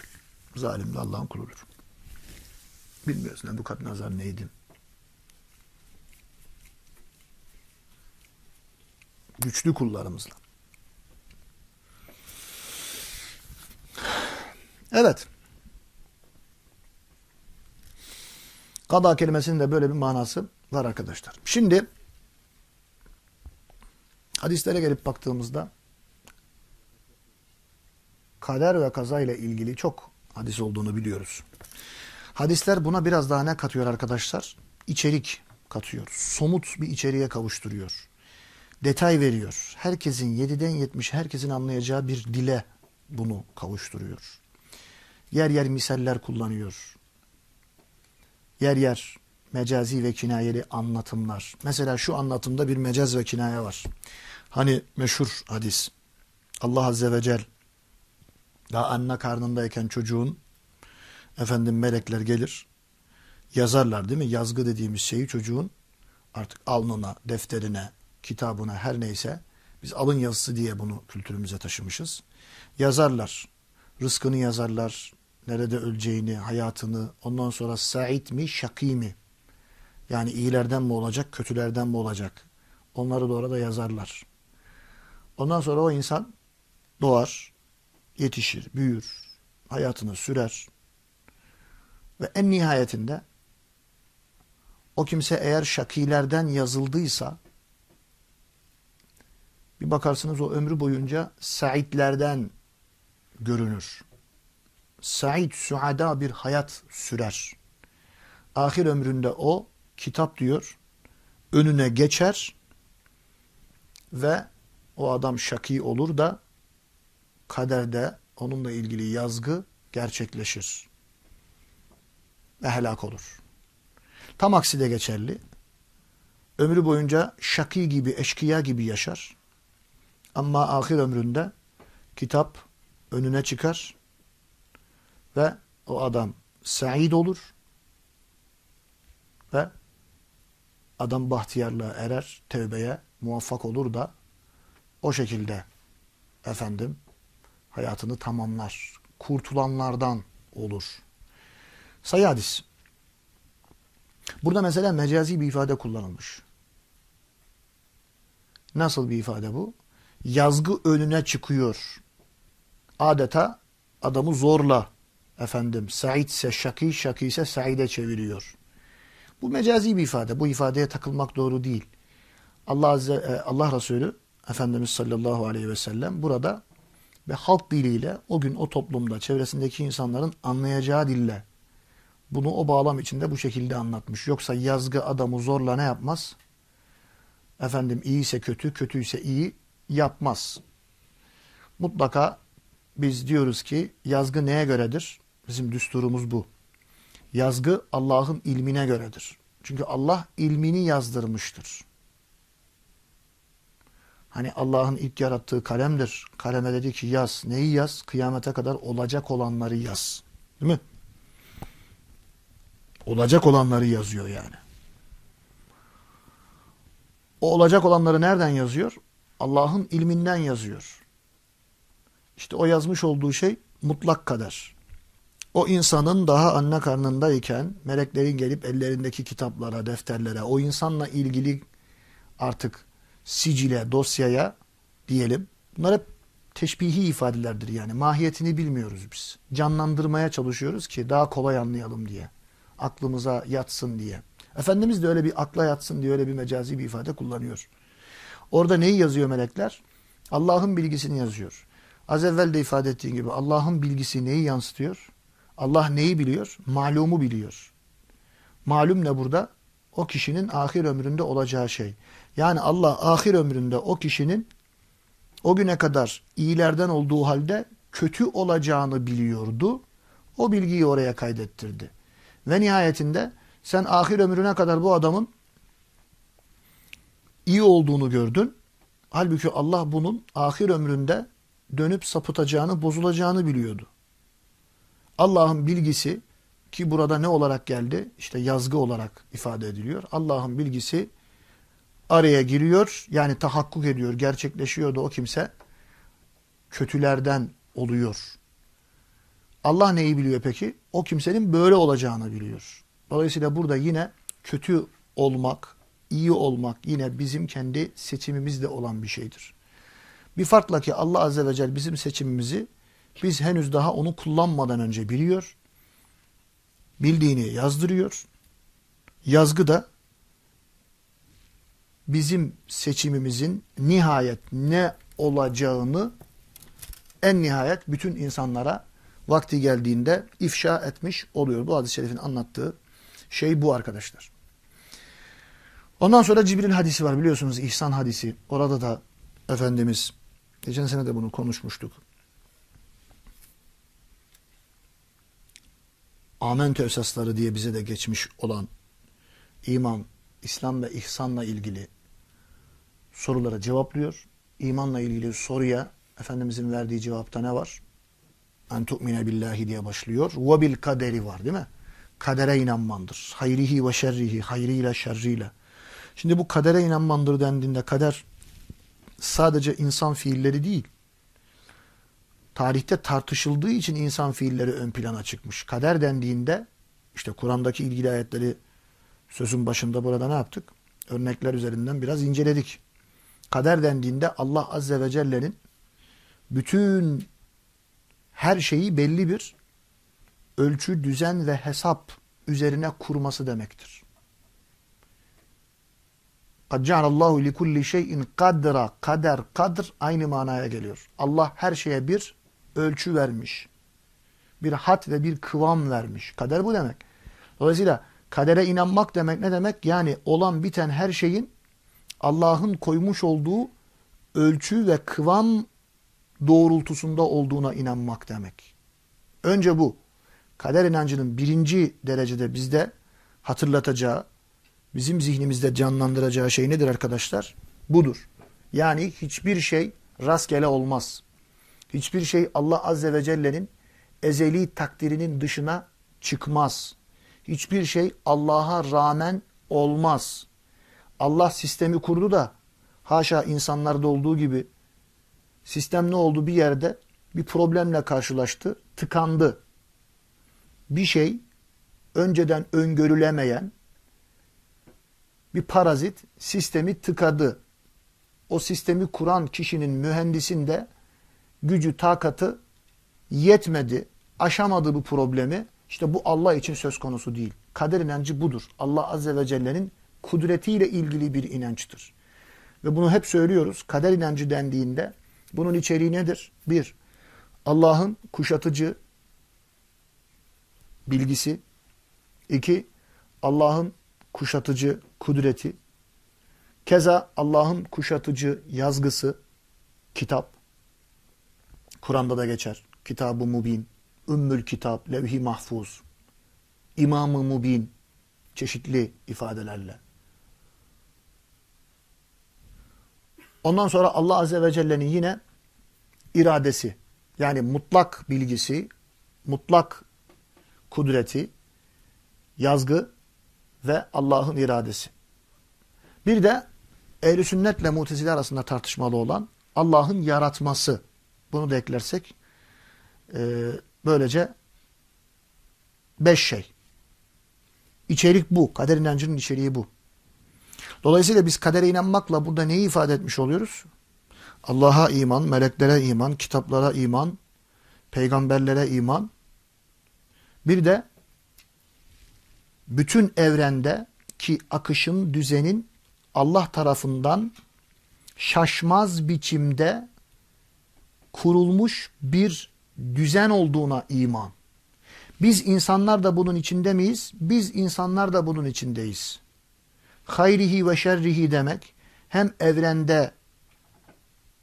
Zalim de Allah'ın kuludur. Bilmiyoruz ne bu nazar neydi? Güçlü kullarımızla. Evet. Kada kelimesinin de böyle bir manası var arkadaşlar. Şimdi hadislere gelip baktığımızda kader ve kaza ile ilgili çok hadis olduğunu biliyoruz. Hadisler buna biraz daha ne katıyor arkadaşlar? İçerik katıyor. Somut bir içeriğe kavuşturuyor. Detay veriyor. Herkesin 7'den 70 herkesin anlayacağı bir dile bunu kavuşturuyor. Yer yer misaller kullanıyor. Yer yer mecazi ve kinayeli anlatımlar. Mesela şu anlatımda bir mecaz ve kinaye var. Hani meşhur hadis. Allah Azze ve Celle daha anne karnındayken çocuğun efendim melekler gelir yazarlar değil mi? Yazgı dediğimiz şeyi çocuğun artık alnına, defterine, kitabına her neyse biz alın yazısı diye bunu kültürümüze taşımışız. Yazarlar. Rızkını yazarlar. Nerede öleceğini, hayatını. Ondan sonra sa'id mi, şakî mi? Yani iyilerden mi olacak, kötülerden mi olacak? Onları da yazarlar. Ondan sonra o insan doğar, yetişir, büyür, hayatını sürer. Ve en nihayetinde o kimse eğer şakilerden yazıldıysa bir bakarsınız o ömrü boyunca saitlerden görünür. Said, suada bir hayat sürer. Ahir ömründe o kitap diyor önüne geçer ve o adam şaki olur da kaderde onunla ilgili yazgı gerçekleşir ve helak olur. Tam aksi de geçerli. Ömrü boyunca şaki gibi, eşkıya gibi yaşar. Ama ahir ömründe kitap önüne çıkar ve o adam said olur ve adam bahtiyarlığa erer, tevbeye muvaffak olur da o şekilde efendim hayatını tamamlar. Kurtulanlardan olur. Sayı hadis. Burada mesela mecazi bir ifade kullanılmış. Nasıl bir ifade bu? Yazgı önüne çıkıyor. Adeta adamı zorla efendim Said ise Şaki, Şaki ise Said'e çeviriyor. Bu mecazi bir ifade. Bu ifadeye takılmak doğru değil. Allah Azze, e, Allah Resulü Efendimiz sallallahu aleyhi ve sellem burada ve halk diliyle o gün o toplumda çevresindeki insanların anlayacağı dille bunu o bağlam içinde bu şekilde anlatmış. Yoksa yazgı adamı zorla ne yapmaz? Efendim iyi ise kötü, kötü ise iyi yapmaz. Mutlaka biz diyoruz ki yazgı neye göredir? Bizim düsturumuz bu. Yazgı Allah'ın ilmine göredir. Çünkü Allah ilmini yazdırmıştır. Hani Allah'ın ilk yarattığı kalemdir. Kaleme dedi ki yaz. Neyi yaz? Kıyamete kadar olacak olanları yaz. Değil mi? Olacak olanları yazıyor yani. O olacak olanları nereden yazıyor? Allah'ın ilminden yazıyor. İşte o yazmış olduğu şey mutlak kadar. O insanın daha anne karnındayken meleklerin gelip ellerindeki kitaplara, defterlere, o insanla ilgili artık sicile, dosyaya diyelim. Bunlar hep teşbihi ifadelerdir yani. Mahiyetini bilmiyoruz biz. Canlandırmaya çalışıyoruz ki daha kolay anlayalım diye aklımıza yatsın diye. Efendimiz de öyle bir akla yatsın diye öyle bir mecazi bir ifade kullanıyor. Orada neyi yazıyor melekler? Allah'ın bilgisini yazıyor. Az evvel de ifade ettiğim gibi Allah'ın bilgisi neyi yansıtıyor? Allah neyi biliyor? Malumu biliyor. Malum ne burada? O kişinin ahir ömründe olacağı şey. Yani Allah ahir ömründe o kişinin o güne kadar iyilerden olduğu halde kötü olacağını biliyordu. O bilgiyi oraya kaydettirdi. Ve nihayetinde sen ahir ömrüne kadar bu adamın iyi olduğunu gördün. Halbuki Allah bunun ahir ömründe dönüp sapıtacağını, bozulacağını biliyordu. Allah'ın bilgisi ki burada ne olarak geldi? İşte yazgı olarak ifade ediliyor. Allah'ın bilgisi araya giriyor. Yani tahakkuk ediyor, gerçekleşiyor da o kimse kötülerden oluyor. Allah neyi biliyor peki? O kimsenin böyle olacağını biliyor. Dolayısıyla burada yine kötü olmak, iyi olmak yine bizim kendi seçimimizde olan bir şeydir. Bir farkla ki Allah Azze ve Celle bizim seçimimizi biz henüz daha onu kullanmadan önce biliyor. Bildiğini yazdırıyor. Yazgı da bizim seçimimizin nihayet ne olacağını en nihayet bütün insanlara vakti geldiğinde ifşa etmiş oluyor. Bu hadis-i şerifin anlattığı şey bu arkadaşlar. Ondan sonra Cibril hadisi var biliyorsunuz İhsan hadisi. Orada da Efendimiz geçen sene de bunu konuşmuştuk. Amentü esasları diye bize de geçmiş olan iman, İslam ve ihsanla ilgili sorulara cevaplıyor. İmanla ilgili soruya Efendimizin verdiği cevapta ne var? En tu'mine billahi diye başlıyor. Ve bil kaderi var değil mi? Kadere inanmandır. Hayrihi ve şerrihi, hayrıyla şerriyle. Şimdi bu kadere inanmandır dendiğinde kader sadece insan fiilleri değil. Tarihte tartışıldığı için insan fiilleri ön plana çıkmış. Kader dendiğinde işte Kur'an'daki ilgili ayetleri sözün başında burada ne yaptık? Örnekler üzerinden biraz inceledik. Kader dendiğinde Allah Azze ve Celle'nin bütün her şeyi belli bir ölçü, düzen ve hesap üzerine kurması demektir. قَدْ جَعَلَ اللّٰهُ لِكُلِّ شَيْءٍ قَدْرًا Kader, kadr aynı manaya geliyor. Allah her şeye bir ölçü vermiş. Bir hat ve bir kıvam vermiş. Kader bu demek. Dolayısıyla kadere inanmak demek ne demek? Yani olan biten her şeyin Allah'ın koymuş olduğu ölçü ve kıvam doğrultusunda olduğuna inanmak demek. Önce bu. Kader inancının birinci derecede bizde hatırlatacağı, bizim zihnimizde canlandıracağı şey nedir arkadaşlar? Budur. Yani hiçbir şey rastgele olmaz. Hiçbir şey Allah Azze ve Celle'nin ezeli takdirinin dışına çıkmaz. Hiçbir şey Allah'a rağmen olmaz. Allah sistemi kurdu da haşa insanlarda olduğu gibi sistem ne oldu bir yerde bir problemle karşılaştı, tıkandı. Bir şey önceden öngörülemeyen bir parazit sistemi tıkadı. O sistemi kuran kişinin mühendisinde gücü, takatı yetmedi, aşamadı bu problemi. İşte bu Allah için söz konusu değil. Kader inancı budur. Allah Azze ve Celle'nin kudretiyle ilgili bir inançtır. Ve bunu hep söylüyoruz. Kader inancı dendiğinde bunun içeriği nedir? Bir, Allah'ın kuşatıcı bilgisi. İki, Allah'ın kuşatıcı kudreti. Keza Allah'ın kuşatıcı yazgısı, kitap. Kur'an'da da geçer. Kitab-ı Mubin, Ümmül Kitap, Levh-i Mahfuz, İmam-ı Mubin çeşitli ifadelerle. Ondan sonra Allah Azze ve Celle'nin yine iradesi yani mutlak bilgisi, mutlak kudreti, yazgı ve Allah'ın iradesi. Bir de ehl sünnetle mutezile arasında tartışmalı olan Allah'ın yaratması. Bunu da eklersek e, böylece beş şey. İçerik bu. Kader inancının içeriği bu. Dolayısıyla biz kadere inanmakla burada neyi ifade etmiş oluyoruz? Allah'a iman, meleklere iman, kitaplara iman, peygamberlere iman. Bir de bütün evrende ki akışın, düzenin Allah tarafından şaşmaz biçimde kurulmuş bir düzen olduğuna iman. Biz insanlar da bunun içinde miyiz? Biz insanlar da bunun içindeyiz. Hayrihi ve şerrihi demek hem evrende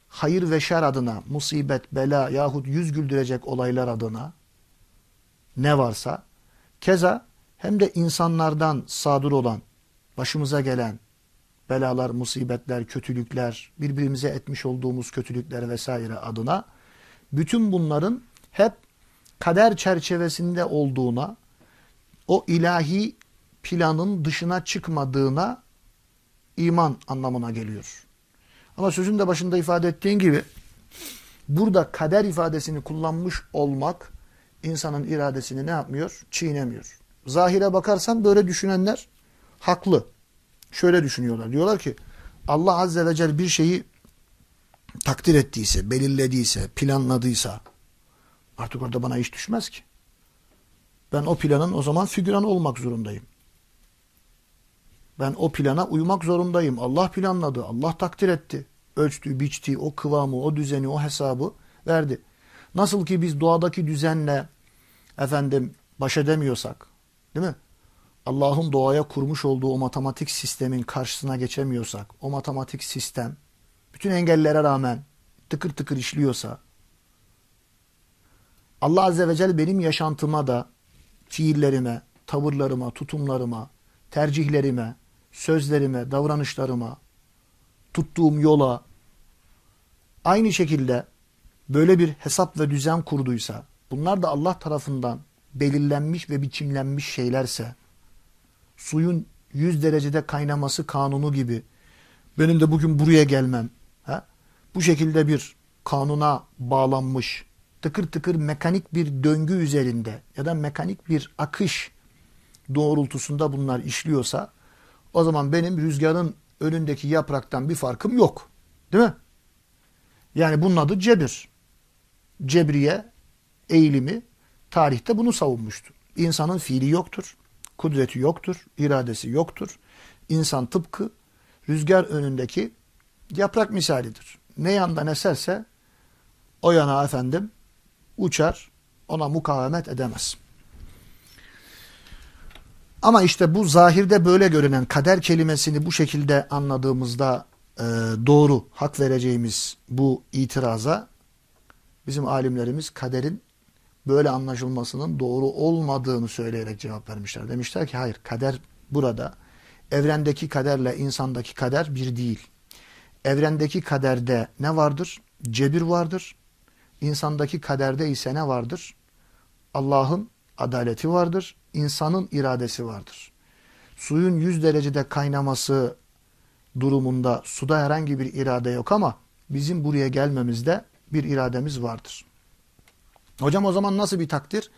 hayır ve şer adına, musibet, bela yahut yüz güldürecek olaylar adına ne varsa, keza hem de insanlardan sadır olan, başımıza gelen belalar, musibetler, kötülükler, birbirimize etmiş olduğumuz kötülükler vesaire adına bütün bunların hep kader çerçevesinde olduğuna, o ilahi planın dışına çıkmadığına iman anlamına geliyor. Ama sözün de başında ifade ettiğin gibi burada kader ifadesini kullanmış olmak insanın iradesini ne yapmıyor? Çiğnemiyor. Zahire bakarsan böyle düşünenler haklı. Şöyle düşünüyorlar. Diyorlar ki Allah Azze ve Celle bir şeyi takdir ettiyse, belirlediyse, planladıysa artık orada bana iş düşmez ki. Ben o planın o zaman figüran olmak zorundayım. Ben o plana uymak zorundayım. Allah planladı, Allah takdir etti. Ölçtü, biçti, o kıvamı, o düzeni, o hesabı verdi. Nasıl ki biz doğadaki düzenle efendim baş edemiyorsak, değil mi? Allah'ın doğaya kurmuş olduğu o matematik sistemin karşısına geçemiyorsak, o matematik sistem bütün engellere rağmen tıkır tıkır işliyorsa, Allah Azze ve Celle benim yaşantıma da, fiillerime, tavırlarıma, tutumlarıma, tercihlerime, sözlerime, davranışlarıma, tuttuğum yola aynı şekilde böyle bir hesap ve düzen kurduysa, bunlar da Allah tarafından belirlenmiş ve biçimlenmiş şeylerse, suyun 100 derecede kaynaması kanunu gibi benim de bugün buraya gelmem, ha? bu şekilde bir kanuna bağlanmış, tıkır tıkır mekanik bir döngü üzerinde ya da mekanik bir akış doğrultusunda bunlar işliyorsa o zaman benim rüzgarın önündeki yapraktan bir farkım yok. Değil mi? Yani bunun adı cebir. Cebriye eğilimi tarihte bunu savunmuştu. İnsanın fiili yoktur, kudreti yoktur, iradesi yoktur. İnsan tıpkı rüzgar önündeki yaprak misalidir. Ne yandan eserse o yana efendim uçar, ona mukavemet edemez. Ama işte bu zahirde böyle görünen kader kelimesini bu şekilde anladığımızda e, doğru hak vereceğimiz bu itiraza bizim alimlerimiz kaderin böyle anlaşılmasının doğru olmadığını söyleyerek cevap vermişler. Demişler ki hayır kader burada evrendeki kaderle insandaki kader bir değil. Evrendeki kaderde ne vardır? Cebir vardır. İnsandaki kaderde ise ne vardır? Allah'ın adaleti vardır. insanın iradesi vardır. Suyun 100 derecede kaynaması durumunda suda herhangi bir irade yok ama bizim buraya gelmemizde bir irademiz vardır. Hocam o zaman nasıl bir takdir?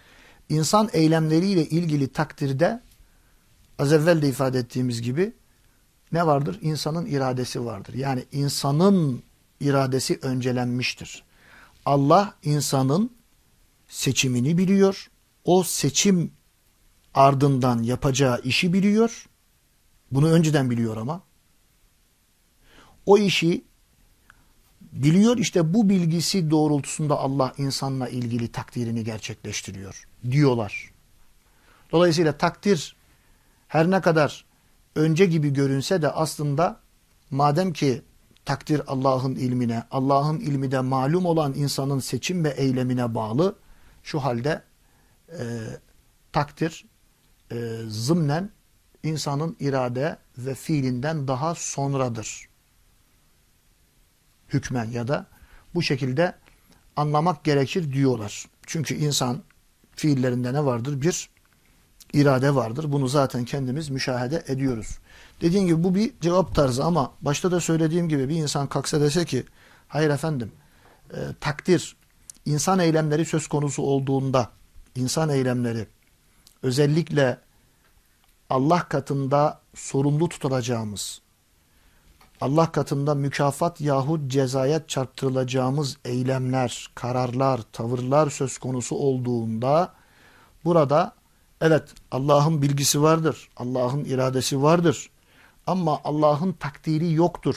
İnsan eylemleriyle ilgili takdirde az evvel de ifade ettiğimiz gibi ne vardır? İnsanın iradesi vardır. Yani insanın iradesi öncelenmiştir. Allah insanın seçimini biliyor. O seçim ardından yapacağı işi biliyor. Bunu önceden biliyor ama. O işi biliyor işte bu bilgisi doğrultusunda Allah insanla ilgili takdirini gerçekleştiriyor diyorlar. Dolayısıyla takdir her ne kadar önce gibi görünse de aslında madem ki takdir Allah'ın ilmine, Allah'ın ilmi de malum olan insanın seçim ve eylemine bağlı, şu halde e, takdir e, zımnen insanın irade ve fiilinden daha sonradır. Hükmen ya da bu şekilde anlamak gerekir diyorlar. Çünkü insan fiillerinde ne vardır? Bir irade vardır. Bunu zaten kendimiz müşahede ediyoruz. Dediğim gibi bu bir cevap tarzı ama başta da söylediğim gibi bir insan kalksa dese ki hayır efendim e, takdir insan eylemleri söz konusu olduğunda insan eylemleri özellikle Allah katında sorumlu tutulacağımız Allah katında mükafat yahut cezaya çarptırılacağımız eylemler, kararlar, tavırlar söz konusu olduğunda burada evet Allah'ın bilgisi vardır, Allah'ın iradesi vardır. Ama Allah'ın takdiri yoktur.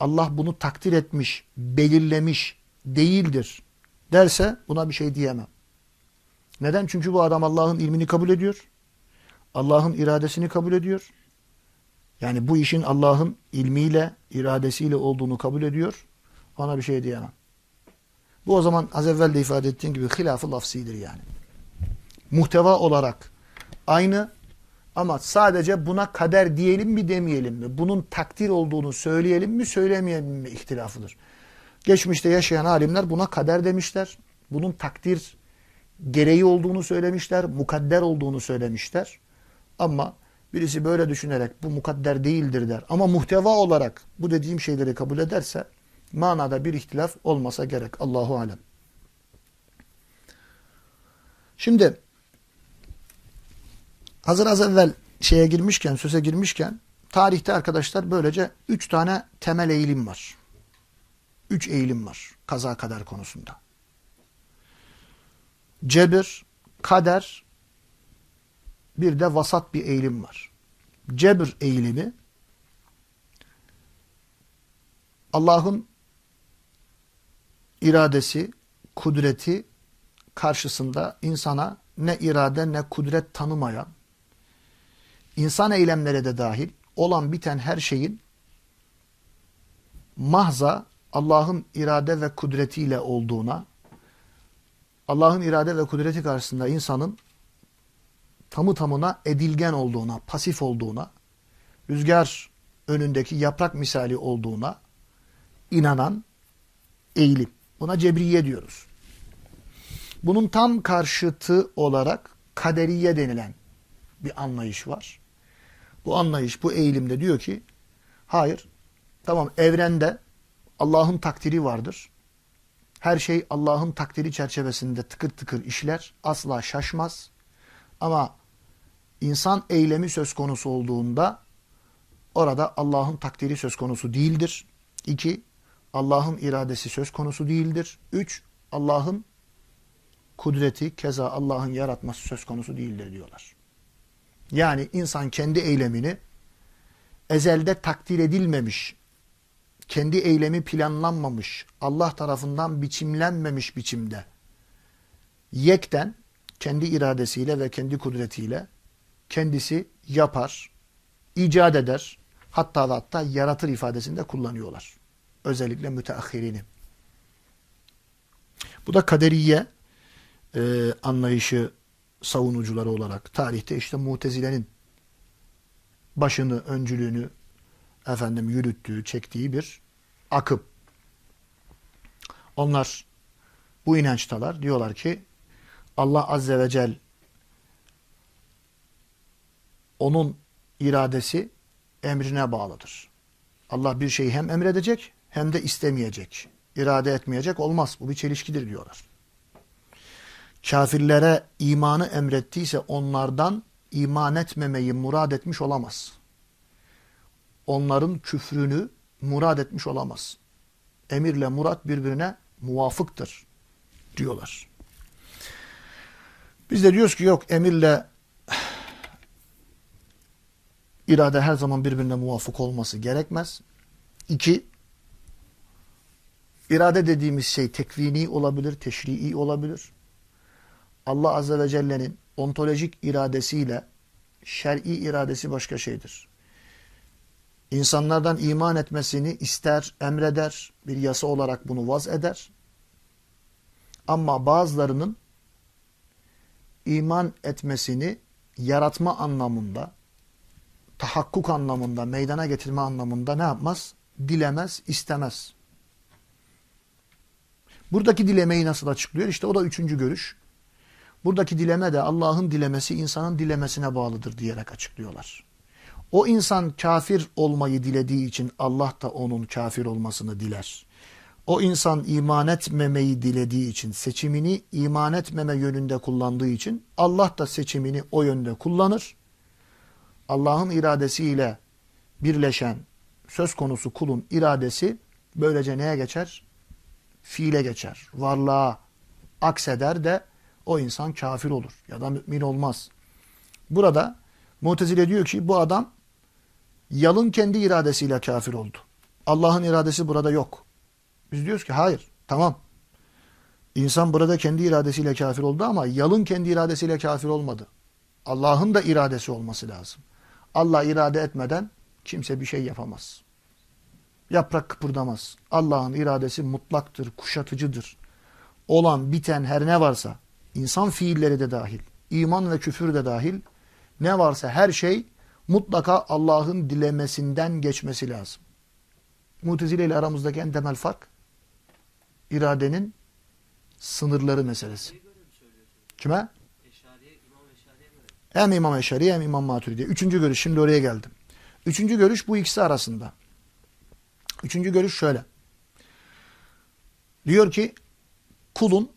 Allah bunu takdir etmiş, belirlemiş değildir derse buna bir şey diyemem. Neden? Çünkü bu adam Allah'ın ilmini kabul ediyor. Allah'ın iradesini kabul ediyor. Yani bu işin Allah'ın ilmiyle, iradesiyle olduğunu kabul ediyor. Ona bir şey diyemem. Bu o zaman az evvel de ifade ettiğim gibi hilaf-ı lafsidir yani. Muhteva olarak aynı ama sadece buna kader diyelim mi demeyelim mi? Bunun takdir olduğunu söyleyelim mi söylemeyelim mi ihtilafıdır. Geçmişte yaşayan alimler buna kader demişler. Bunun takdir gereği olduğunu söylemişler. Mukadder olduğunu söylemişler. Ama birisi böyle düşünerek bu mukadder değildir der. Ama muhteva olarak bu dediğim şeyleri kabul ederse manada bir ihtilaf olmasa gerek. Allahu alem. Şimdi hazır az evvel şeye girmişken, söze girmişken tarihte arkadaşlar böylece üç tane temel eğilim var. Üç eğilim var kaza kader konusunda. Cebir, kader, bir de vasat bir eğilim var. Cebir eğilimi Allah'ın iradesi, kudreti karşısında insana ne irade ne kudret tanımayan, insan eylemleri de dahil olan biten her şeyin mahza Allah'ın irade ve kudretiyle olduğuna, Allah'ın irade ve kudreti karşısında insanın tamı tamına edilgen olduğuna, pasif olduğuna, rüzgar önündeki yaprak misali olduğuna inanan eğilim. Buna cebriye diyoruz. Bunun tam karşıtı olarak kaderiye denilen bir anlayış var. Bu anlayış, bu eğilimde diyor ki, hayır, tamam evrende Allah'ın takdiri vardır. Her şey Allah'ın takdiri çerçevesinde tıkır tıkır işler, asla şaşmaz. Ama insan eylemi söz konusu olduğunda orada Allah'ın takdiri söz konusu değildir. İki, Allah'ın iradesi söz konusu değildir. Üç, Allah'ın kudreti, keza Allah'ın yaratması söz konusu değildir diyorlar. Yani insan kendi eylemini ezelde takdir edilmemiş, kendi eylemi planlanmamış, Allah tarafından biçimlenmemiş biçimde yekten kendi iradesiyle ve kendi kudretiyle kendisi yapar, icat eder, hatta ve hatta yaratır ifadesinde kullanıyorlar. Özellikle müteahhirini. Bu da kaderiye e, anlayışı savunucuları olarak tarihte işte Mutezile'nin başını, öncülüğünü efendim yürüttüğü, çektiği bir akım. Onlar bu inançtalar. Diyorlar ki Allah Azze ve Celle onun iradesi emrine bağlıdır. Allah bir şeyi hem emredecek hem de istemeyecek. İrade etmeyecek olmaz. Bu bir çelişkidir diyorlar. Kafirlere imanı emrettiyse onlardan iman etmemeyi murad etmiş olamaz. Onların küfrünü murad etmiş olamaz. Emirle murat birbirine muvafıktır diyorlar. Biz de diyoruz ki yok emirle irade her zaman birbirine muvafık olması gerekmez. İki, irade dediğimiz şey tekvini olabilir, teşrii olabilir. Allah Azze ve Celle'nin ontolojik iradesiyle şer'i iradesi başka şeydir. İnsanlardan iman etmesini ister, emreder, bir yasa olarak bunu vaz eder. Ama bazılarının iman etmesini yaratma anlamında, tahakkuk anlamında, meydana getirme anlamında ne yapmaz? Dilemez, istemez. Buradaki dilemeyi nasıl açıklıyor? İşte o da üçüncü görüş. Buradaki dileme de Allah'ın dilemesi insanın dilemesine bağlıdır diyerek açıklıyorlar. O insan kafir olmayı dilediği için Allah da onun kafir olmasını diler. O insan iman etmemeyi dilediği için, seçimini iman etmeme yönünde kullandığı için Allah da seçimini o yönde kullanır. Allah'ın iradesiyle birleşen söz konusu kulun iradesi böylece neye geçer? Fiile geçer. Varlığa akseder de o insan kafir olur ya da mümin olmaz. Burada Mutezile diyor ki bu adam yalın kendi iradesiyle kafir oldu. Allah'ın iradesi burada yok. Biz diyoruz ki hayır tamam. İnsan burada kendi iradesiyle kafir oldu ama yalın kendi iradesiyle kafir olmadı. Allah'ın da iradesi olması lazım. Allah irade etmeden kimse bir şey yapamaz. Yaprak kıpırdamaz. Allah'ın iradesi mutlaktır, kuşatıcıdır. Olan, biten her ne varsa, insan fiilleri de dahil, iman ve küfür de dahil, ne varsa her şey mutlaka Allah'ın dilemesinden geçmesi lazım. Mutezile ile aramızdaki en temel fark iradenin sınırları meselesi. Kime? Hem İmam Eşari hem İmam Maturidi. Üçüncü görüş. Şimdi oraya geldim. Üçüncü görüş bu ikisi arasında. Üçüncü görüş şöyle. Diyor ki kulun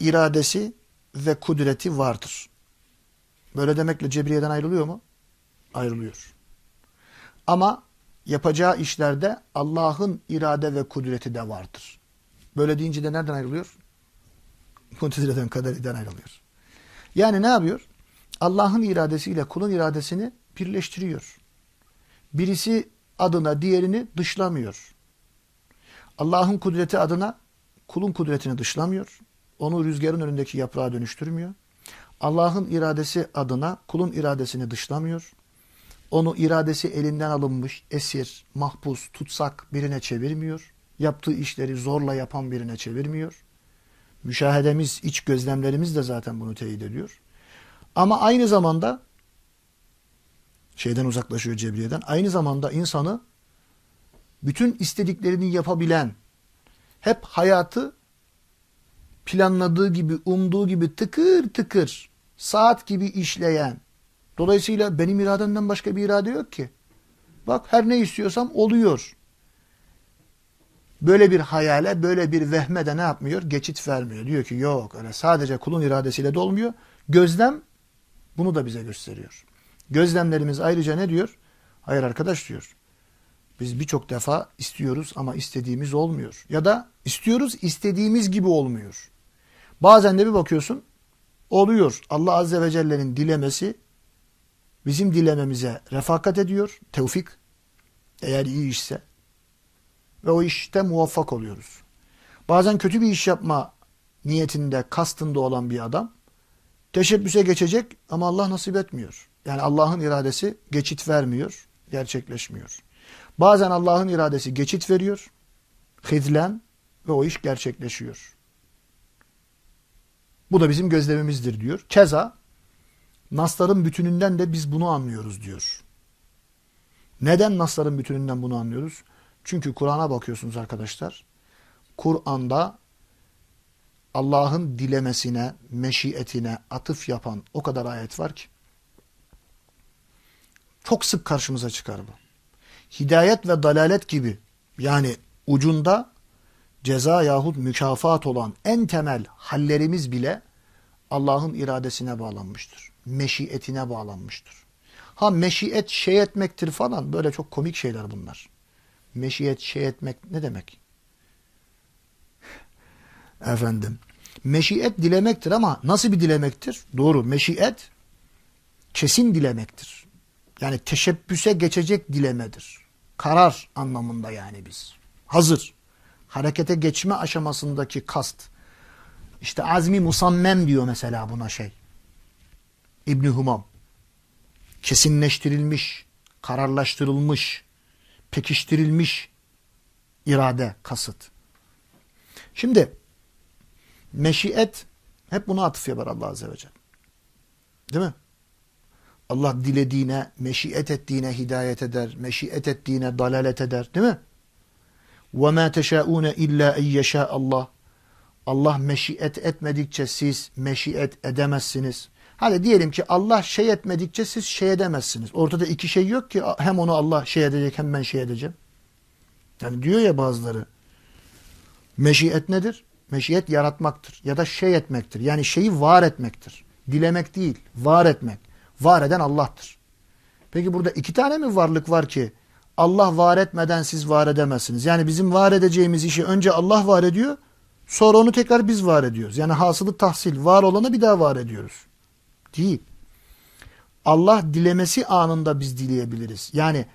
iradesi ve kudreti vardır. Böyle demekle cebriyeden ayrılıyor mu? Ayrılıyor. Ama yapacağı işlerde Allah'ın irade ve kudreti de vardır. Böyle deyince de nereden ayrılıyor? Mutezile'den kaderiden ayrılıyor. Yani ne yapıyor? Allah'ın iradesiyle kulun iradesini birleştiriyor. Birisi adına diğerini dışlamıyor. Allah'ın kudreti adına kulun kudretini dışlamıyor. Onu rüzgarın önündeki yaprağa dönüştürmüyor. Allah'ın iradesi adına kulun iradesini dışlamıyor. Onu iradesi elinden alınmış, esir, mahpus, tutsak birine çevirmiyor. Yaptığı işleri zorla yapan birine çevirmiyor. Müşahedemiz, iç gözlemlerimiz de zaten bunu teyit ediyor. Ama aynı zamanda şeyden uzaklaşıyor Cebriye'den. Aynı zamanda insanı bütün istediklerini yapabilen, hep hayatı planladığı gibi, umduğu gibi tıkır tıkır, saat gibi işleyen. Dolayısıyla benim irademden başka bir irade yok ki. Bak her ne istiyorsam oluyor. Böyle bir hayale, böyle bir vehme de ne yapmıyor? Geçit vermiyor. Diyor ki yok öyle sadece kulun iradesiyle de olmuyor. Gözlem bunu da bize gösteriyor. Gözlemlerimiz ayrıca ne diyor? Hayır arkadaş diyor. Biz birçok defa istiyoruz ama istediğimiz olmuyor. Ya da istiyoruz istediğimiz gibi olmuyor. Bazen de bir bakıyorsun oluyor. Allah Azze ve Celle'nin dilemesi bizim dilememize refakat ediyor. Tevfik eğer iyi işse ve o işte muvaffak oluyoruz. Bazen kötü bir iş yapma niyetinde, kastında olan bir adam teşebbüse geçecek ama Allah nasip etmiyor. Yani Allah'ın iradesi geçit vermiyor, gerçekleşmiyor. Bazen Allah'ın iradesi geçit veriyor, hidlen ve o iş gerçekleşiyor. Bu da bizim gözlemimizdir diyor. Keza Nasların bütününden de biz bunu anlıyoruz diyor. Neden Nasların bütününden bunu anlıyoruz? Çünkü Kur'an'a bakıyorsunuz arkadaşlar. Kur'an'da Allah'ın dilemesine, meşiyetine atıf yapan o kadar ayet var ki. Çok sık karşımıza çıkar bu. Hidayet ve dalalet gibi yani ucunda ceza yahut mükafat olan en temel hallerimiz bile Allah'ın iradesine bağlanmıştır. Meşiyetine bağlanmıştır. Ha meşiyet şey etmektir falan böyle çok komik şeyler bunlar. Meşiyet şey etmek ne demek? Efendim. Meşiyet dilemektir ama nasıl bir dilemektir? Doğru. Meşiyet kesin dilemektir. Yani teşebbüse geçecek dilemedir. Karar anlamında yani biz. Hazır. Harekete geçme aşamasındaki kast. İşte azmi musammem diyor mesela buna şey. İbni Humam. Kesinleştirilmiş, kararlaştırılmış, pekiştirilmiş irade, kasıt. Şimdi meşiyet hep buna atıf yapar Allah Azze ve Celle. Değil mi? Allah dilediğine, meşiyet ettiğine hidayet eder, meşiyet ettiğine dalalet eder. Değil mi? وَمَا تَشَاءُونَ اِلَّا اَيَّشَاءَ Allah. Allah meşiyet etmedikçe siz meşiyet edemezsiniz. Hadi diyelim ki Allah şey etmedikçe siz şey edemezsiniz. Ortada iki şey yok ki hem onu Allah şey edecek hem ben şey edeceğim. Yani diyor ya bazıları. Meşiyet nedir? Meşiyet yaratmaktır ya da şey etmektir. Yani şeyi var etmektir. Dilemek değil, var etmek. Var eden Allah'tır. Peki burada iki tane mi varlık var ki Allah var etmeden siz var edemezsiniz? Yani bizim var edeceğimiz işi önce Allah var ediyor, sonra onu tekrar biz var ediyoruz. Yani hasılı tahsil, var olanı bir daha var ediyoruz. Değil. Allah dilemesi anında biz dileyebiliriz. Yani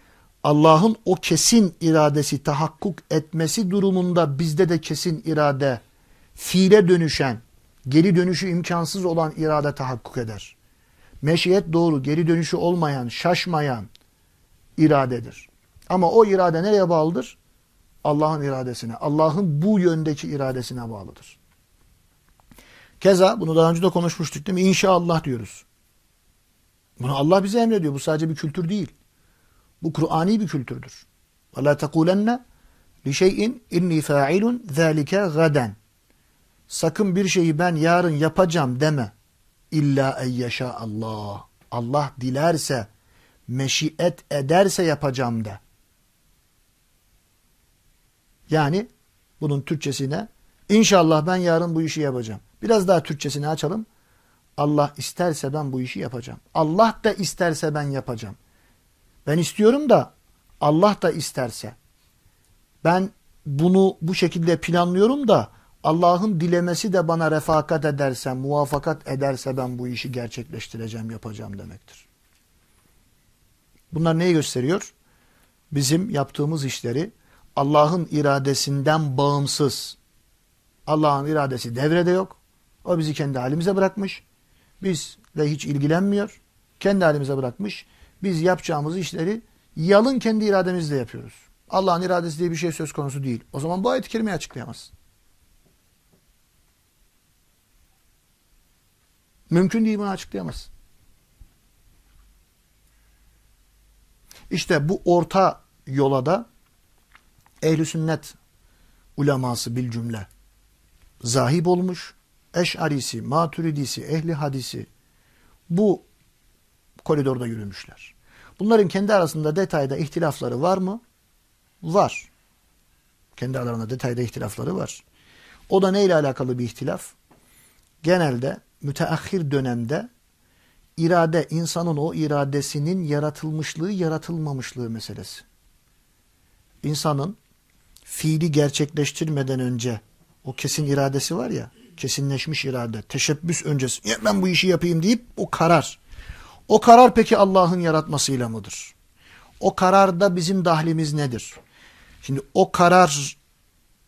Allah'ın o kesin iradesi tahakkuk etmesi durumunda bizde de kesin irade, fiile dönüşen, geri dönüşü imkansız olan irade tahakkuk eder. Meşiyet doğru, geri dönüşü olmayan, şaşmayan iradedir. Ama o irade nereye bağlıdır? Allah'ın iradesine, Allah'ın bu yöndeki iradesine bağlıdır. Keza bunu daha önce de konuşmuştuk değil mi? İnşallah diyoruz. Bunu Allah bize emrediyor. Bu sadece bir kültür değil. Bu Kur'ani bir kültürdür. وَلَا تَقُولَنَّ لِشَيْءٍ اِنِّي فَاعِلٌ ذَٰلِكَ غَدًا Sakın bir şeyi ben yarın yapacağım deme. İlla eyyeşâ Allah. Allah dilerse, meşiyet ederse yapacağım de. Yani bunun Türkçesine inşallah ben yarın bu işi yapacağım. Biraz daha Türkçesini açalım. Allah isterse ben bu işi yapacağım. Allah da isterse ben yapacağım. Ben istiyorum da Allah da isterse. Ben bunu bu şekilde planlıyorum da Allah'ın dilemesi de bana refakat ederse, muvaffakat ederse ben bu işi gerçekleştireceğim, yapacağım demektir. Bunlar neyi gösteriyor? Bizim yaptığımız işleri Allah'ın iradesinden bağımsız. Allah'ın iradesi devrede yok. O bizi kendi halimize bırakmış. Biz ve hiç ilgilenmiyor. Kendi halimize bırakmış. Biz yapacağımız işleri yalın kendi irademizle yapıyoruz. Allah'ın iradesi diye bir şey söz konusu değil. O zaman bu ayet-i kerimeyi açıklayamaz. Mümkün değil bunu açıklayamaz. İşte bu orta yola da ehl sünnet uleması bil cümle zahip olmuş. Eş'arisi, maturidisi, ehli hadisi bu koridorda yürümüşler. Bunların kendi arasında detayda ihtilafları var mı? Var. Kendi aralarında detayda ihtilafları var. O da neyle alakalı bir ihtilaf? Genelde müteahhir dönemde irade, insanın o iradesinin yaratılmışlığı, yaratılmamışlığı meselesi. İnsanın fiili gerçekleştirmeden önce o kesin iradesi var ya, kesinleşmiş irade, teşebbüs öncesi, ben bu işi yapayım deyip o karar. O karar peki Allah'ın yaratmasıyla mıdır? O kararda bizim dahlimiz nedir? Şimdi o karar,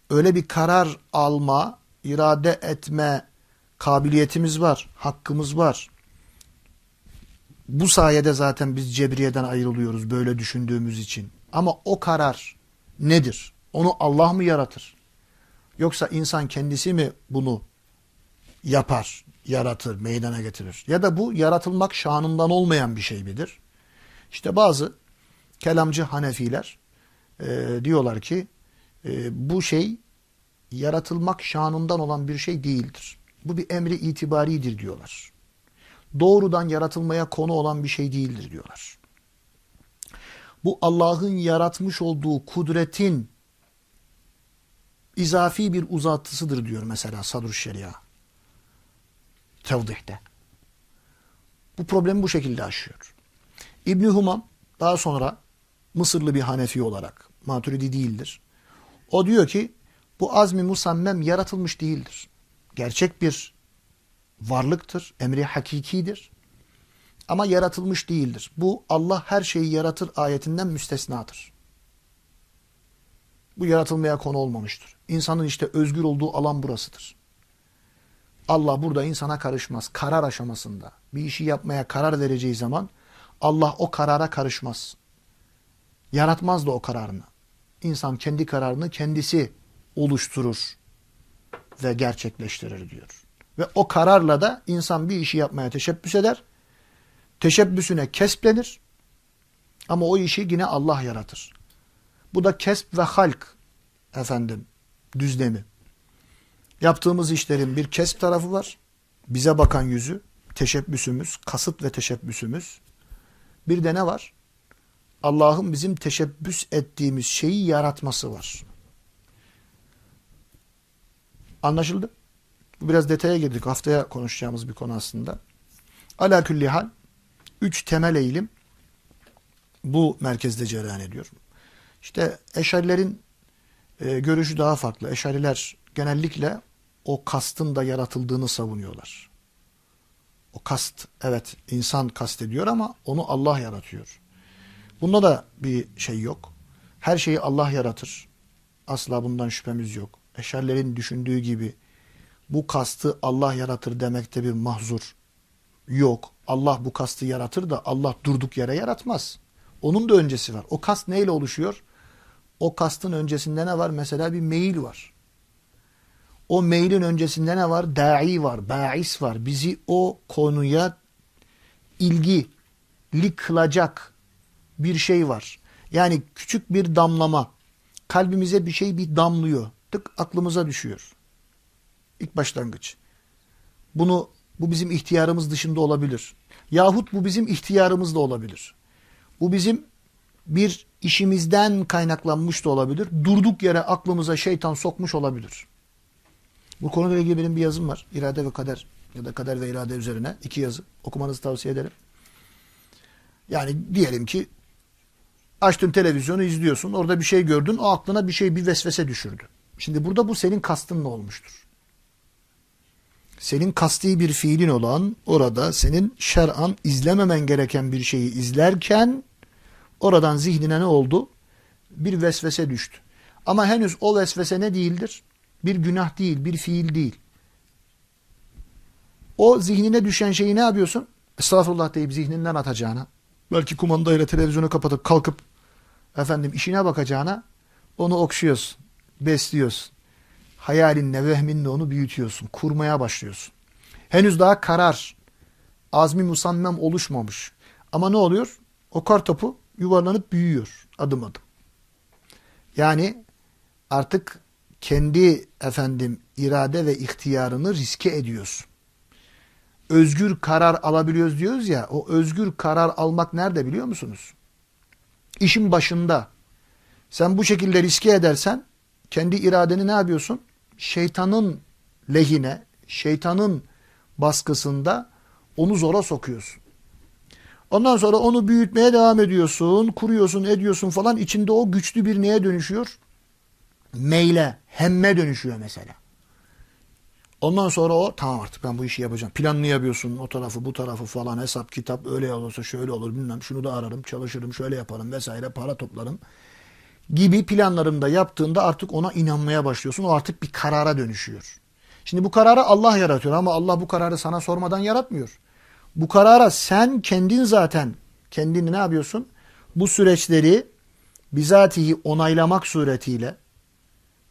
öyle bir karar alma, irade etme kabiliyetimiz var, hakkımız var. Bu sayede zaten biz cebriyeden ayrılıyoruz böyle düşündüğümüz için. Ama o karar nedir? Onu Allah mı yaratır? Yoksa insan kendisi mi bunu yapar, yaratır, meydana getirir? Ya da bu yaratılmak şanından olmayan bir şey midir? İşte bazı kelamcı Hanefiler e, diyorlar ki e, bu şey yaratılmak şanından olan bir şey değildir. Bu bir emri itibaridir diyorlar. Doğrudan yaratılmaya konu olan bir şey değildir diyorlar. Bu Allah'ın yaratmış olduğu kudretin izafi bir uzatısıdır diyor mesela Sadr Şeria. Tevdihte. Bu problemi bu şekilde aşıyor. İbni Humam daha sonra Mısırlı bir Hanefi olarak Maturidi değildir. O diyor ki bu azmi musammem yaratılmış değildir. Gerçek bir varlıktır, emri hakikidir. Ama yaratılmış değildir. Bu Allah her şeyi yaratır ayetinden müstesnadır. Bu yaratılmaya konu olmamıştır. İnsanın işte özgür olduğu alan burasıdır. Allah burada insana karışmaz. Karar aşamasında bir işi yapmaya karar vereceği zaman Allah o karara karışmaz. Yaratmaz da o kararını. İnsan kendi kararını kendisi oluşturur ve gerçekleştirir diyor. Ve o kararla da insan bir işi yapmaya teşebbüs eder. Teşebbüsüne kesplenir. Ama o işi yine Allah yaratır. Bu da kesp ve halk efendim düzlemi. Yaptığımız işlerin bir kesp tarafı var. Bize bakan yüzü, teşebbüsümüz, kasıt ve teşebbüsümüz. Bir de ne var? Allah'ın bizim teşebbüs ettiğimiz şeyi yaratması var. Anlaşıldı? Bu biraz detaya girdik. Haftaya konuşacağımız bir konu aslında. Ala külli hal üç temel eğilim bu merkezde cereyan ediyor. İşte eşarilerin e, görüşü daha farklı. Eşariler genellikle o kastın da yaratıldığını savunuyorlar. O kast evet insan kastediyor ama onu Allah yaratıyor. Bunda da bir şey yok. Her şeyi Allah yaratır. Asla bundan şüphemiz yok. Eşarilerin düşündüğü gibi bu kastı Allah yaratır demekte bir mahzur yok. Allah bu kastı yaratır da Allah durduk yere yaratmaz. Onun da öncesi var. O kast neyle oluşuyor? O kastın öncesinde ne var? Mesela bir meyil var. O meylin öncesinde ne var? Da'i var, ba'is var. Bizi o konuya ilgili kılacak bir şey var. Yani küçük bir damlama. Kalbimize bir şey bir damlıyor. Tık aklımıza düşüyor. İlk başlangıç. Bunu bu bizim ihtiyarımız dışında olabilir. Yahut bu bizim ihtiyarımız da olabilir. Bu bizim bir işimizden kaynaklanmış da olabilir. Durduk yere aklımıza şeytan sokmuş olabilir. Bu konuyla ilgili benim bir yazım var. İrade ve kader ya da kader ve irade üzerine iki yazı. Okumanızı tavsiye ederim. Yani diyelim ki açtın televizyonu izliyorsun. Orada bir şey gördün. O aklına bir şey bir vesvese düşürdü. Şimdi burada bu senin kastınla olmuştur. Senin kasti bir fiilin olan orada senin şer'an izlememen gereken bir şeyi izlerken Oradan zihnine ne oldu? Bir vesvese düştü. Ama henüz o vesvese ne değildir? Bir günah değil, bir fiil değil. o zihnine düşen şeyi ne yapıyorsun? Estağfurullah deyip zihninden atacağına, belki kumandayla televizyonu kapatıp kalkıp efendim işine bakacağına onu okşuyorsun, besliyorsun. Hayalinle, vehminle onu büyütüyorsun, kurmaya başlıyorsun. Henüz daha karar, azmi musammem oluşmamış. Ama ne oluyor? O kar topu yuvarlanıp büyüyor adım adım. Yani artık kendi efendim irade ve ihtiyarını riske ediyorsun. Özgür karar alabiliyoruz diyoruz ya, o özgür karar almak nerede biliyor musunuz? İşin başında. Sen bu şekilde riske edersen kendi iradeni ne yapıyorsun? Şeytanın lehine, şeytanın baskısında onu zora sokuyorsun. Ondan sonra onu büyütmeye devam ediyorsun, kuruyorsun, ediyorsun falan. İçinde o güçlü bir neye dönüşüyor? Meyle, hemme dönüşüyor mesela. Ondan sonra o tamam artık ben bu işi yapacağım. Planını yapıyorsun o tarafı bu tarafı falan hesap kitap öyle olursa şöyle olur bilmem şunu da ararım çalışırım şöyle yaparım vesaire para toplarım gibi planlarında yaptığında artık ona inanmaya başlıyorsun. O artık bir karara dönüşüyor. Şimdi bu kararı Allah yaratıyor ama Allah bu kararı sana sormadan yaratmıyor. Bu karara sen kendin zaten kendini ne yapıyorsun? Bu süreçleri bizatihi onaylamak suretiyle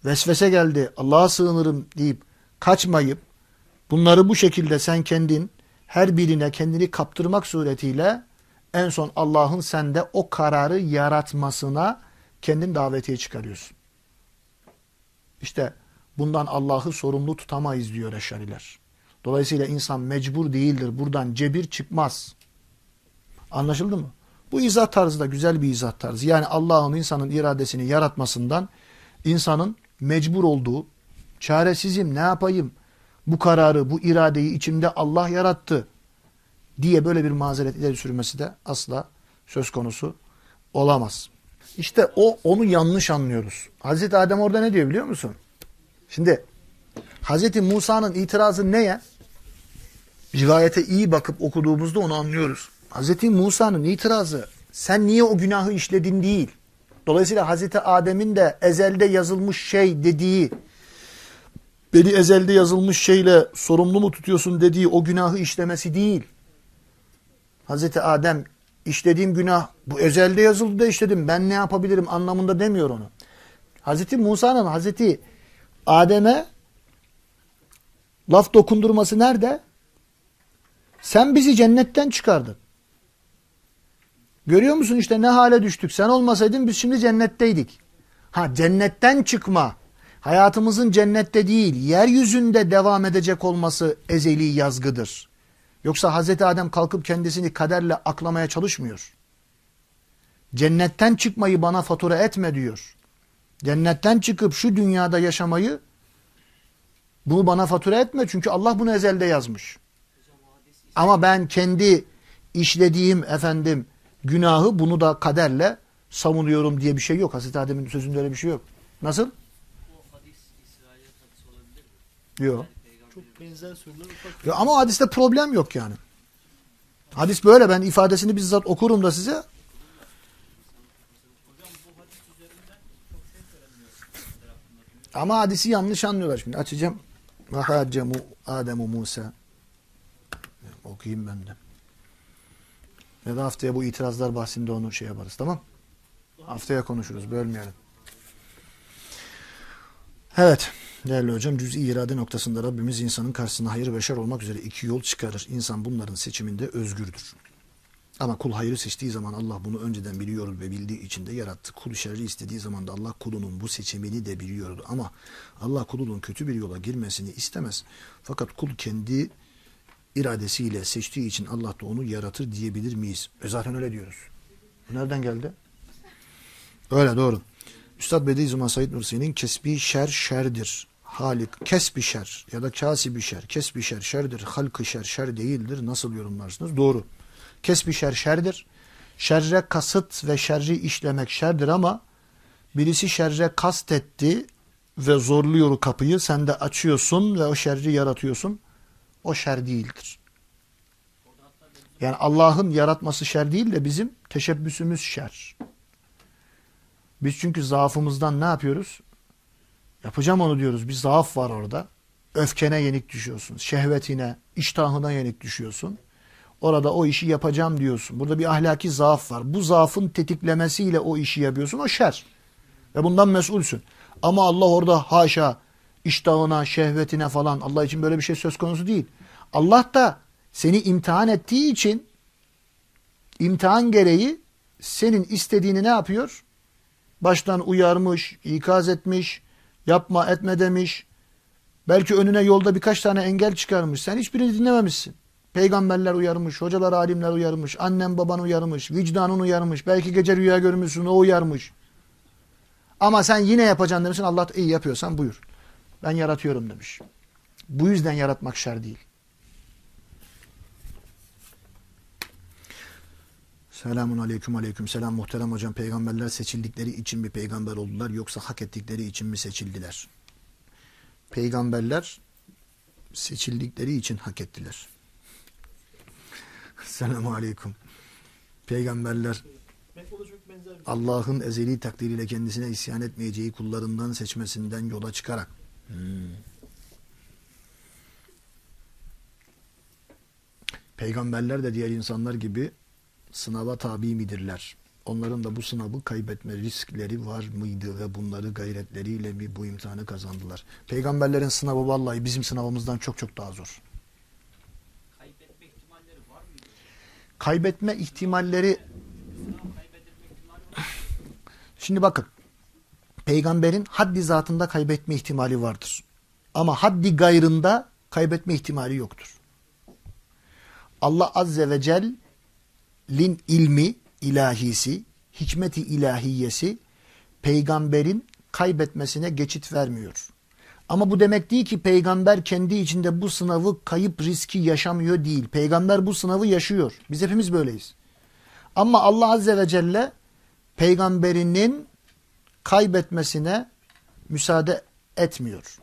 vesvese geldi Allah'a sığınırım deyip kaçmayıp bunları bu şekilde sen kendin her birine kendini kaptırmak suretiyle en son Allah'ın sende o kararı yaratmasına kendin davetiye çıkarıyorsun. İşte bundan Allah'ı sorumlu tutamayız diyor Eşariler. Dolayısıyla insan mecbur değildir. Buradan cebir çıkmaz. Anlaşıldı mı? Bu izah tarzı da güzel bir izah tarzı. Yani Allah'ın insanın iradesini yaratmasından insanın mecbur olduğu, çaresizim ne yapayım, bu kararı, bu iradeyi içimde Allah yarattı diye böyle bir mazeret ileri sürmesi de asla söz konusu olamaz. İşte o onu yanlış anlıyoruz. Hazreti Adem orada ne diyor biliyor musun? Şimdi Hazreti Musa'nın itirazı neye? Rivayete iyi bakıp okuduğumuzda onu anlıyoruz. Hazreti Musa'nın itirazı sen niye o günahı işledin değil. Dolayısıyla Hazreti Adem'in de ezelde yazılmış şey dediği beni ezelde yazılmış şeyle sorumlu mu tutuyorsun dediği o günahı işlemesi değil. Hazreti Adem işlediğim günah bu ezelde yazıldı da işledim ben ne yapabilirim anlamında demiyor onu. Hazreti Musa'nın Hazreti Adem'e laf dokundurması nerede? Sen bizi cennetten çıkardın. Görüyor musun işte ne hale düştük. Sen olmasaydın biz şimdi cennetteydik. Ha cennetten çıkma. Hayatımızın cennette değil, yeryüzünde devam edecek olması ezeli yazgıdır. Yoksa Hazreti Adem kalkıp kendisini kaderle aklamaya çalışmıyor. Cennetten çıkmayı bana fatura etme diyor. Cennetten çıkıp şu dünyada yaşamayı bunu bana fatura etme çünkü Allah bunu ezelde yazmış. Ama ben kendi işlediğim efendim günahı bunu da kaderle savunuyorum diye bir şey yok. Hazreti Adem'in sözünde öyle bir şey yok. Nasıl? Yok. Çok benzer sorular ufak. ama hadiste problem yok yani. Hadis böyle ben ifadesini bizzat okurum da size. Ama hadisi yanlış anlıyorlar şimdi. Açacağım. Ve haccemu Ademu Musa. Okuyayım ben de. Ya da haftaya bu itirazlar bahsinde onu şey yaparız tamam Haftaya konuşuruz bölmeyelim. Evet değerli hocam cüz'i irade noktasında Rabbimiz insanın karşısına hayır ve şer olmak üzere iki yol çıkarır. İnsan bunların seçiminde özgürdür. Ama kul hayrı seçtiği zaman Allah bunu önceden biliyor ve bildiği için de yarattı. Kul şerri istediği zaman da Allah kulunun bu seçimini de biliyordu. Ama Allah kulunun kötü bir yola girmesini istemez. Fakat kul kendi iradesiyle seçtiği için Allah da onu yaratır diyebilir miyiz? E zaten öyle diyoruz. Nereden geldi? Öyle doğru. Üstad Bediüzzaman Zaman Said Nursi'nin kesbi şer şerdir. Halik kesbi şer ya da kasibi şer. Kesbi şer şerdir. Halkı şer şer değildir. Nasıl yorumlarsınız? Doğru. Kesbi şer şerdir. Şerre kasıt ve şerri işlemek şerdir ama birisi şerre kastetti ve zorluyor kapıyı. Sen de açıyorsun ve o şerri yaratıyorsun. O şer değildir. Yani Allah'ın yaratması şer değil de bizim teşebbüsümüz şer. Biz çünkü zaafımızdan ne yapıyoruz? Yapacağım onu diyoruz. Bir zaaf var orada. öfkene yenik düşüyorsun. Şehvetine, iştahına yenik düşüyorsun. Orada o işi yapacağım diyorsun. Burada bir ahlaki zaaf var. Bu zaafın tetiklemesiyle o işi yapıyorsun. O şer. Ve bundan mesulsün. Ama Allah orada haşa iştahına, şehvetine falan Allah için böyle bir şey söz konusu değil. Allah da seni imtihan ettiği için imtihan gereği senin istediğini ne yapıyor? Baştan uyarmış, ikaz etmiş, yapma etme demiş. Belki önüne yolda birkaç tane engel çıkarmış. Sen hiçbirini dinlememişsin. Peygamberler uyarmış, hocalar, alimler uyarmış, annen baban uyarmış, vicdanın uyarmış, belki gece rüya görmüşsün o uyarmış. Ama sen yine yapacaksın demişsin Allah iyi yapıyorsan buyur. Ben yaratıyorum demiş. Bu yüzden yaratmak şer değil. Selamun aleyküm aleyküm selam muhterem hocam. Peygamberler seçildikleri için mi peygamber oldular yoksa hak ettikleri için mi seçildiler? Peygamberler seçildikleri için hak ettiler. Selamun aleyküm. Peygamberler Allah'ın ezeli takdiriyle kendisine isyan etmeyeceği kullarından seçmesinden yola çıkarak hmm. Peygamberler de diğer insanlar gibi sınava tabi midirler? Onların da bu sınavı kaybetme riskleri var mıydı ve bunları gayretleriyle mi bu imtihanı kazandılar? Peygamberlerin sınavı vallahi bizim sınavımızdan çok çok daha zor. Kaybetme ihtimalleri var mıydı? Kaybetme ihtimalleri Şimdi bakın. Peygamberin haddi zatında kaybetme ihtimali vardır. Ama haddi gayrında kaybetme ihtimali yoktur. Allah Azze ve Celle lin ilmi ilahisi, hikmeti ilahiyesi peygamberin kaybetmesine geçit vermiyor. Ama bu demek değil ki peygamber kendi içinde bu sınavı kayıp riski yaşamıyor değil. Peygamber bu sınavı yaşıyor. Biz hepimiz böyleyiz. Ama Allah Azze ve Celle peygamberinin kaybetmesine müsaade etmiyor.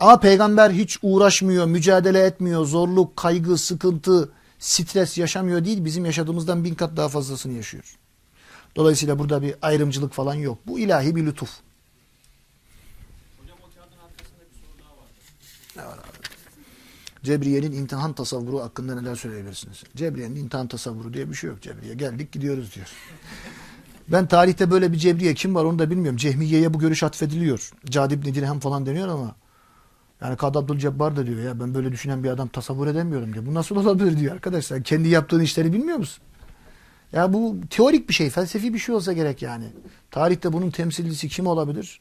Ama peygamber hiç uğraşmıyor, mücadele etmiyor, zorluk, kaygı, sıkıntı, stres yaşamıyor değil, bizim yaşadığımızdan bin kat daha fazlasını yaşıyor. Dolayısıyla burada bir ayrımcılık falan yok. Bu ilahi bir lütuf. Hocam bir. Ne var abi? Cebriye'nin imtihan tasavvuru hakkında neler söyleyebilirsiniz? Cebriye'nin imtihan tasavvuru diye bir şey yok Cebriye. Geldik gidiyoruz diyor. Ben tarihte böyle bir Cebriye kim var onu da bilmiyorum. Cehmiye'ye bu görüş atfediliyor. Cadib Nedirhem falan deniyor ama yani Kadı Abdülcebbar da diyor ya ben böyle düşünen bir adam tasavvur edemiyorum diyor. Bu nasıl olabilir diyor arkadaşlar. Kendi yaptığın işleri bilmiyor musun? Ya bu teorik bir şey, felsefi bir şey olsa gerek yani. Tarihte bunun temsilcisi kim olabilir?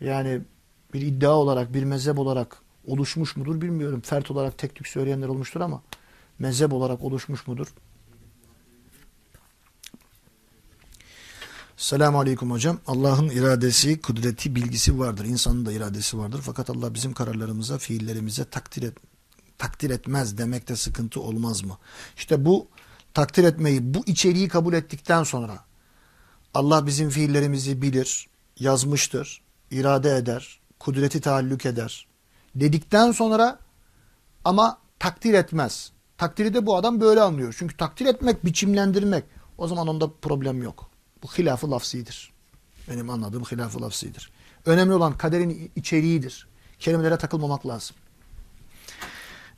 Yani bir iddia olarak, bir mezhep olarak oluşmuş mudur bilmiyorum. Fert olarak tek tük söyleyenler olmuştur ama mezhep olarak oluşmuş mudur? Selamun Aleyküm hocam. Allah'ın iradesi, kudreti, bilgisi vardır. İnsanın da iradesi vardır. Fakat Allah bizim kararlarımıza, fiillerimize takdir, et, takdir etmez demekte sıkıntı olmaz mı? İşte bu takdir etmeyi, bu içeriği kabul ettikten sonra Allah bizim fiillerimizi bilir, yazmıştır, irade eder, kudreti taallük eder. Dedikten sonra ama takdir etmez. Takdiri de bu adam böyle anlıyor. Çünkü takdir etmek, biçimlendirmek o zaman onda problem yok. Bu hilafı lafzidir. Benim anladığım hilafı lafzidir. Önemli olan kaderin içeriğidir. Kelimelere takılmamak lazım.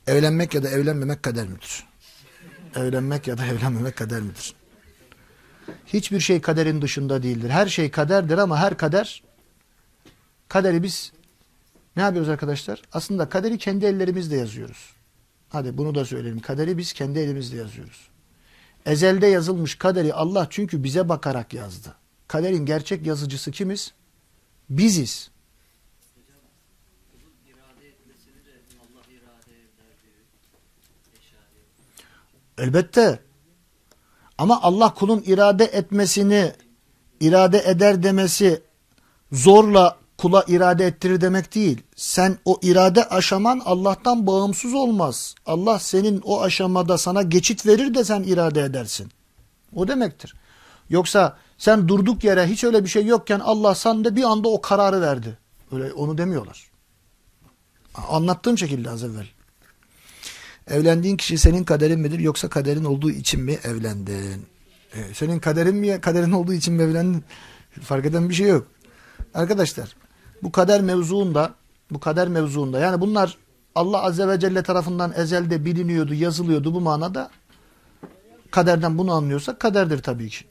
Evlenmek ya da evlenmemek kader midir? Evlenmek ya da evlenmemek kader midir? Hiçbir şey kaderin dışında değildir. Her şey kaderdir ama her kader kaderi biz ne yapıyoruz arkadaşlar? Aslında kaderi kendi ellerimizle yazıyoruz. Hadi bunu da söyleyelim. Kaderi biz kendi elimizle yazıyoruz. Ezelde yazılmış kaderi Allah çünkü bize bakarak yazdı. Kaderin gerçek yazıcısı kimiz? Biziz. Elbette. Ama Allah kulun irade etmesini, irade eder demesi zorla kula irade ettirir demek değil. Sen o irade aşaman Allah'tan bağımsız olmaz. Allah senin o aşamada sana geçit verir de sen irade edersin. O demektir. Yoksa sen durduk yere hiç öyle bir şey yokken Allah sende bir anda o kararı verdi. Öyle onu demiyorlar. Anlattığım şekilde az evvel. Evlendiğin kişi senin kaderin midir yoksa kaderin olduğu için mi evlendin? Ee, senin kaderin mi kaderin olduğu için mi evlendin? Fark eden bir şey yok. Arkadaşlar bu kader mevzuunda Bu kader mevzuunda. Yani bunlar Allah Azze ve Celle tarafından ezelde biliniyordu, yazılıyordu bu manada. Kaderden bunu anlıyorsak kaderdir tabii ki.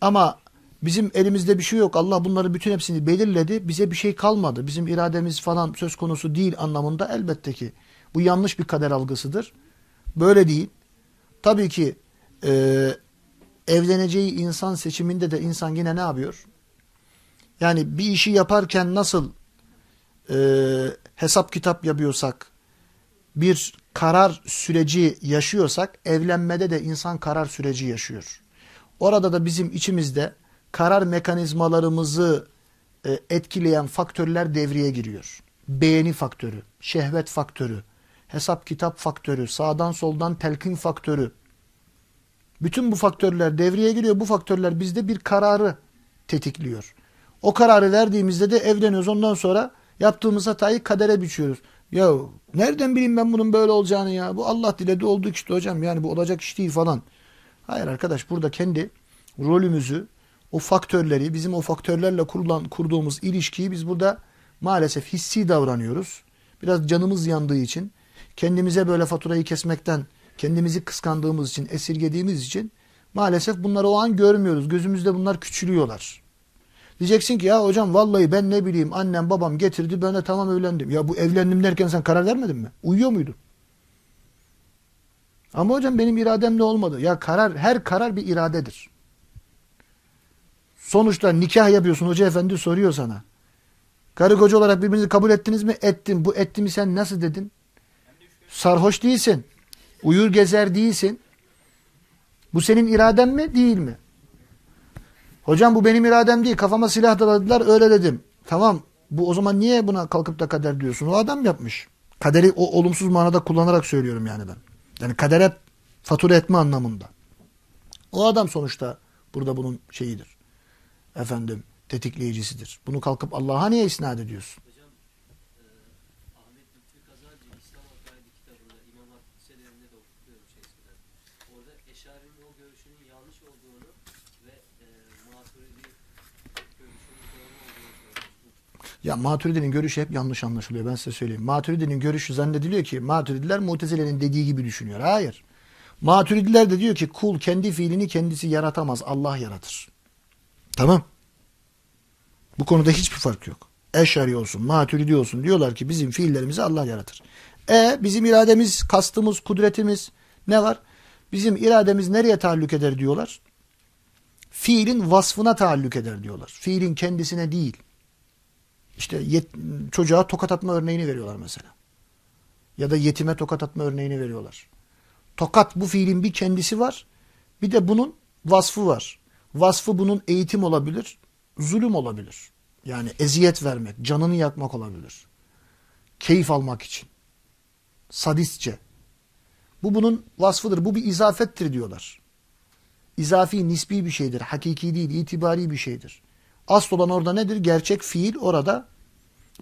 Ama bizim elimizde bir şey yok. Allah bunları bütün hepsini belirledi. Bize bir şey kalmadı. Bizim irademiz falan söz konusu değil anlamında elbette ki. Bu yanlış bir kader algısıdır. Böyle değil. Tabii ki e, evleneceği insan seçiminde de insan yine ne yapıyor? Yani bir işi yaparken nasıl e, hesap kitap yapıyorsak, bir karar süreci yaşıyorsak, evlenmede de insan karar süreci yaşıyor. Orada da bizim içimizde karar mekanizmalarımızı e, etkileyen faktörler devreye giriyor. Beğeni faktörü, şehvet faktörü, hesap kitap faktörü, sağdan soldan telkin faktörü. Bütün bu faktörler devreye giriyor. Bu faktörler bizde bir kararı tetikliyor. O kararı verdiğimizde de evleniyoruz. Ondan sonra yaptığımız hatayı kadere biçiyoruz. Ya nereden bileyim ben bunun böyle olacağını ya? Bu Allah diledi oldu işte hocam. Yani bu olacak iş değil falan. Hayır arkadaş burada kendi rolümüzü, o faktörleri, bizim o faktörlerle kurulan, kurduğumuz ilişkiyi biz burada maalesef hissi davranıyoruz. Biraz canımız yandığı için, kendimize böyle faturayı kesmekten, kendimizi kıskandığımız için, esirgediğimiz için maalesef bunları o an görmüyoruz. Gözümüzde bunlar küçülüyorlar. Diyeceksin ki ya hocam vallahi ben ne bileyim annem babam getirdi ben de tamam evlendim. Ya bu evlendim derken sen karar vermedin mi? Uyuyor muydun? Ama hocam benim irademle olmadı. Ya karar her karar bir iradedir. Sonuçta nikah yapıyorsun hoca efendi soruyor sana. Karı koca olarak birbirinizi kabul ettiniz mi? Ettim. Bu ettimi sen nasıl dedin? Sarhoş değilsin. Uyur gezer değilsin. Bu senin iraden mi? Değil mi? Hocam bu benim iradem değil. Kafama silah daladılar öyle dedim. Tamam. Bu o zaman niye buna kalkıp da kader diyorsun? O adam yapmış. Kaderi o olumsuz manada kullanarak söylüyorum yani ben. Yani kadere fatura etme anlamında. O adam sonuçta burada bunun şeyidir. Efendim tetikleyicisidir. Bunu kalkıp Allah'a niye isnat ediyorsun? Hocam e, Ahmet Lütfi Kazarcı İslam Akaidi kitabında İmam Hatip liselerinde de okutuyormuş eskiden. Orada Eşari'nin o görüşünün yanlış olduğunu ve e, Maturidi görüşünün doğru olduğunu söylemiş. Ya Maturidi'nin görüşü hep yanlış anlaşılıyor ben size söyleyeyim. Maturidi'nin görüşü zannediliyor ki Maturidiler Mutezile'nin dediği gibi düşünüyor. Hayır. Maturidiler de diyor ki kul kendi fiilini kendisi yaratamaz. Allah yaratır. Tamam. Bu konuda hiçbir fark yok. Eşari olsun, Maturidi olsun diyorlar ki bizim fiillerimizi Allah yaratır. E bizim irademiz, kastımız, kudretimiz ne var? Bizim irademiz nereye taalluk eder diyorlar? Fiilin vasfına taalluk eder diyorlar. Fiilin kendisine değil. İşte yet, çocuğa tokat atma örneğini veriyorlar mesela. Ya da yetime tokat atma örneğini veriyorlar. Tokat bu fiilin bir kendisi var. Bir de bunun vasfı var. Vasfı bunun eğitim olabilir, zulüm olabilir. Yani eziyet vermek, canını yakmak olabilir. Keyif almak için. Sadistçe. Bu bunun vasfıdır. Bu bir izafettir diyorlar. İzafi, nisbi bir şeydir. Hakiki değil, itibari bir şeydir. Asıl olan orada nedir? Gerçek fiil orada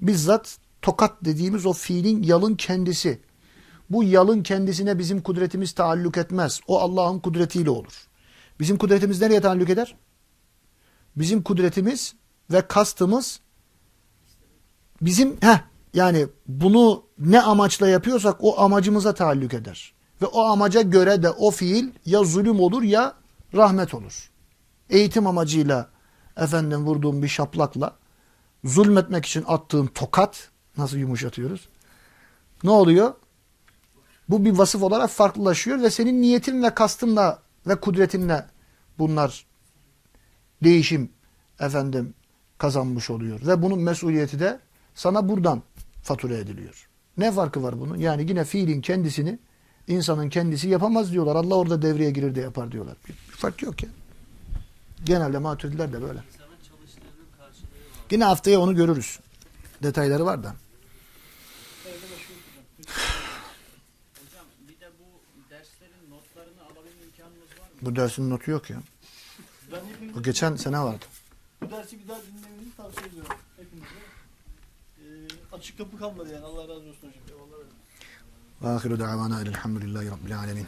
bizzat tokat dediğimiz o fiilin yalın kendisi. Bu yalın kendisine bizim kudretimiz taalluk etmez. O Allah'ın kudretiyle olur. Bizim kudretimiz nereye taalluk eder? Bizim kudretimiz ve kastımız bizim heh, yani bunu ne amaçla yapıyorsak o amacımıza taalluk eder. Ve o amaca göre de o fiil ya zulüm olur ya rahmet olur. Eğitim amacıyla efendim vurduğum bir şaplakla zulmetmek için attığım tokat nasıl yumuşatıyoruz? Ne oluyor? Bu bir vasıf olarak farklılaşıyor ve senin niyetin ve kastınla ve kudretinle bunlar değişim efendim kazanmış oluyor. Ve bunun mesuliyeti de sana buradan fatura ediliyor. Ne farkı var bunun? Yani yine fiilin kendisini insanın kendisi yapamaz diyorlar. Allah orada devreye girir de yapar diyorlar. Bir, bir fark yok ya. Genelde maturidiler de böyle. Yine haftaya onu görürüz. Detayları var da. Bu dersin notu yok ya. Bu geçen sene vardı. bu dersi bir daha dinlemenizi tavsiye ediyorum hepinize. Ee, açık kapı kalmadı yani Allah razı olsun hocam. Eyvallah. Ve ahiru davana elhamdülillahi rabbil alemin.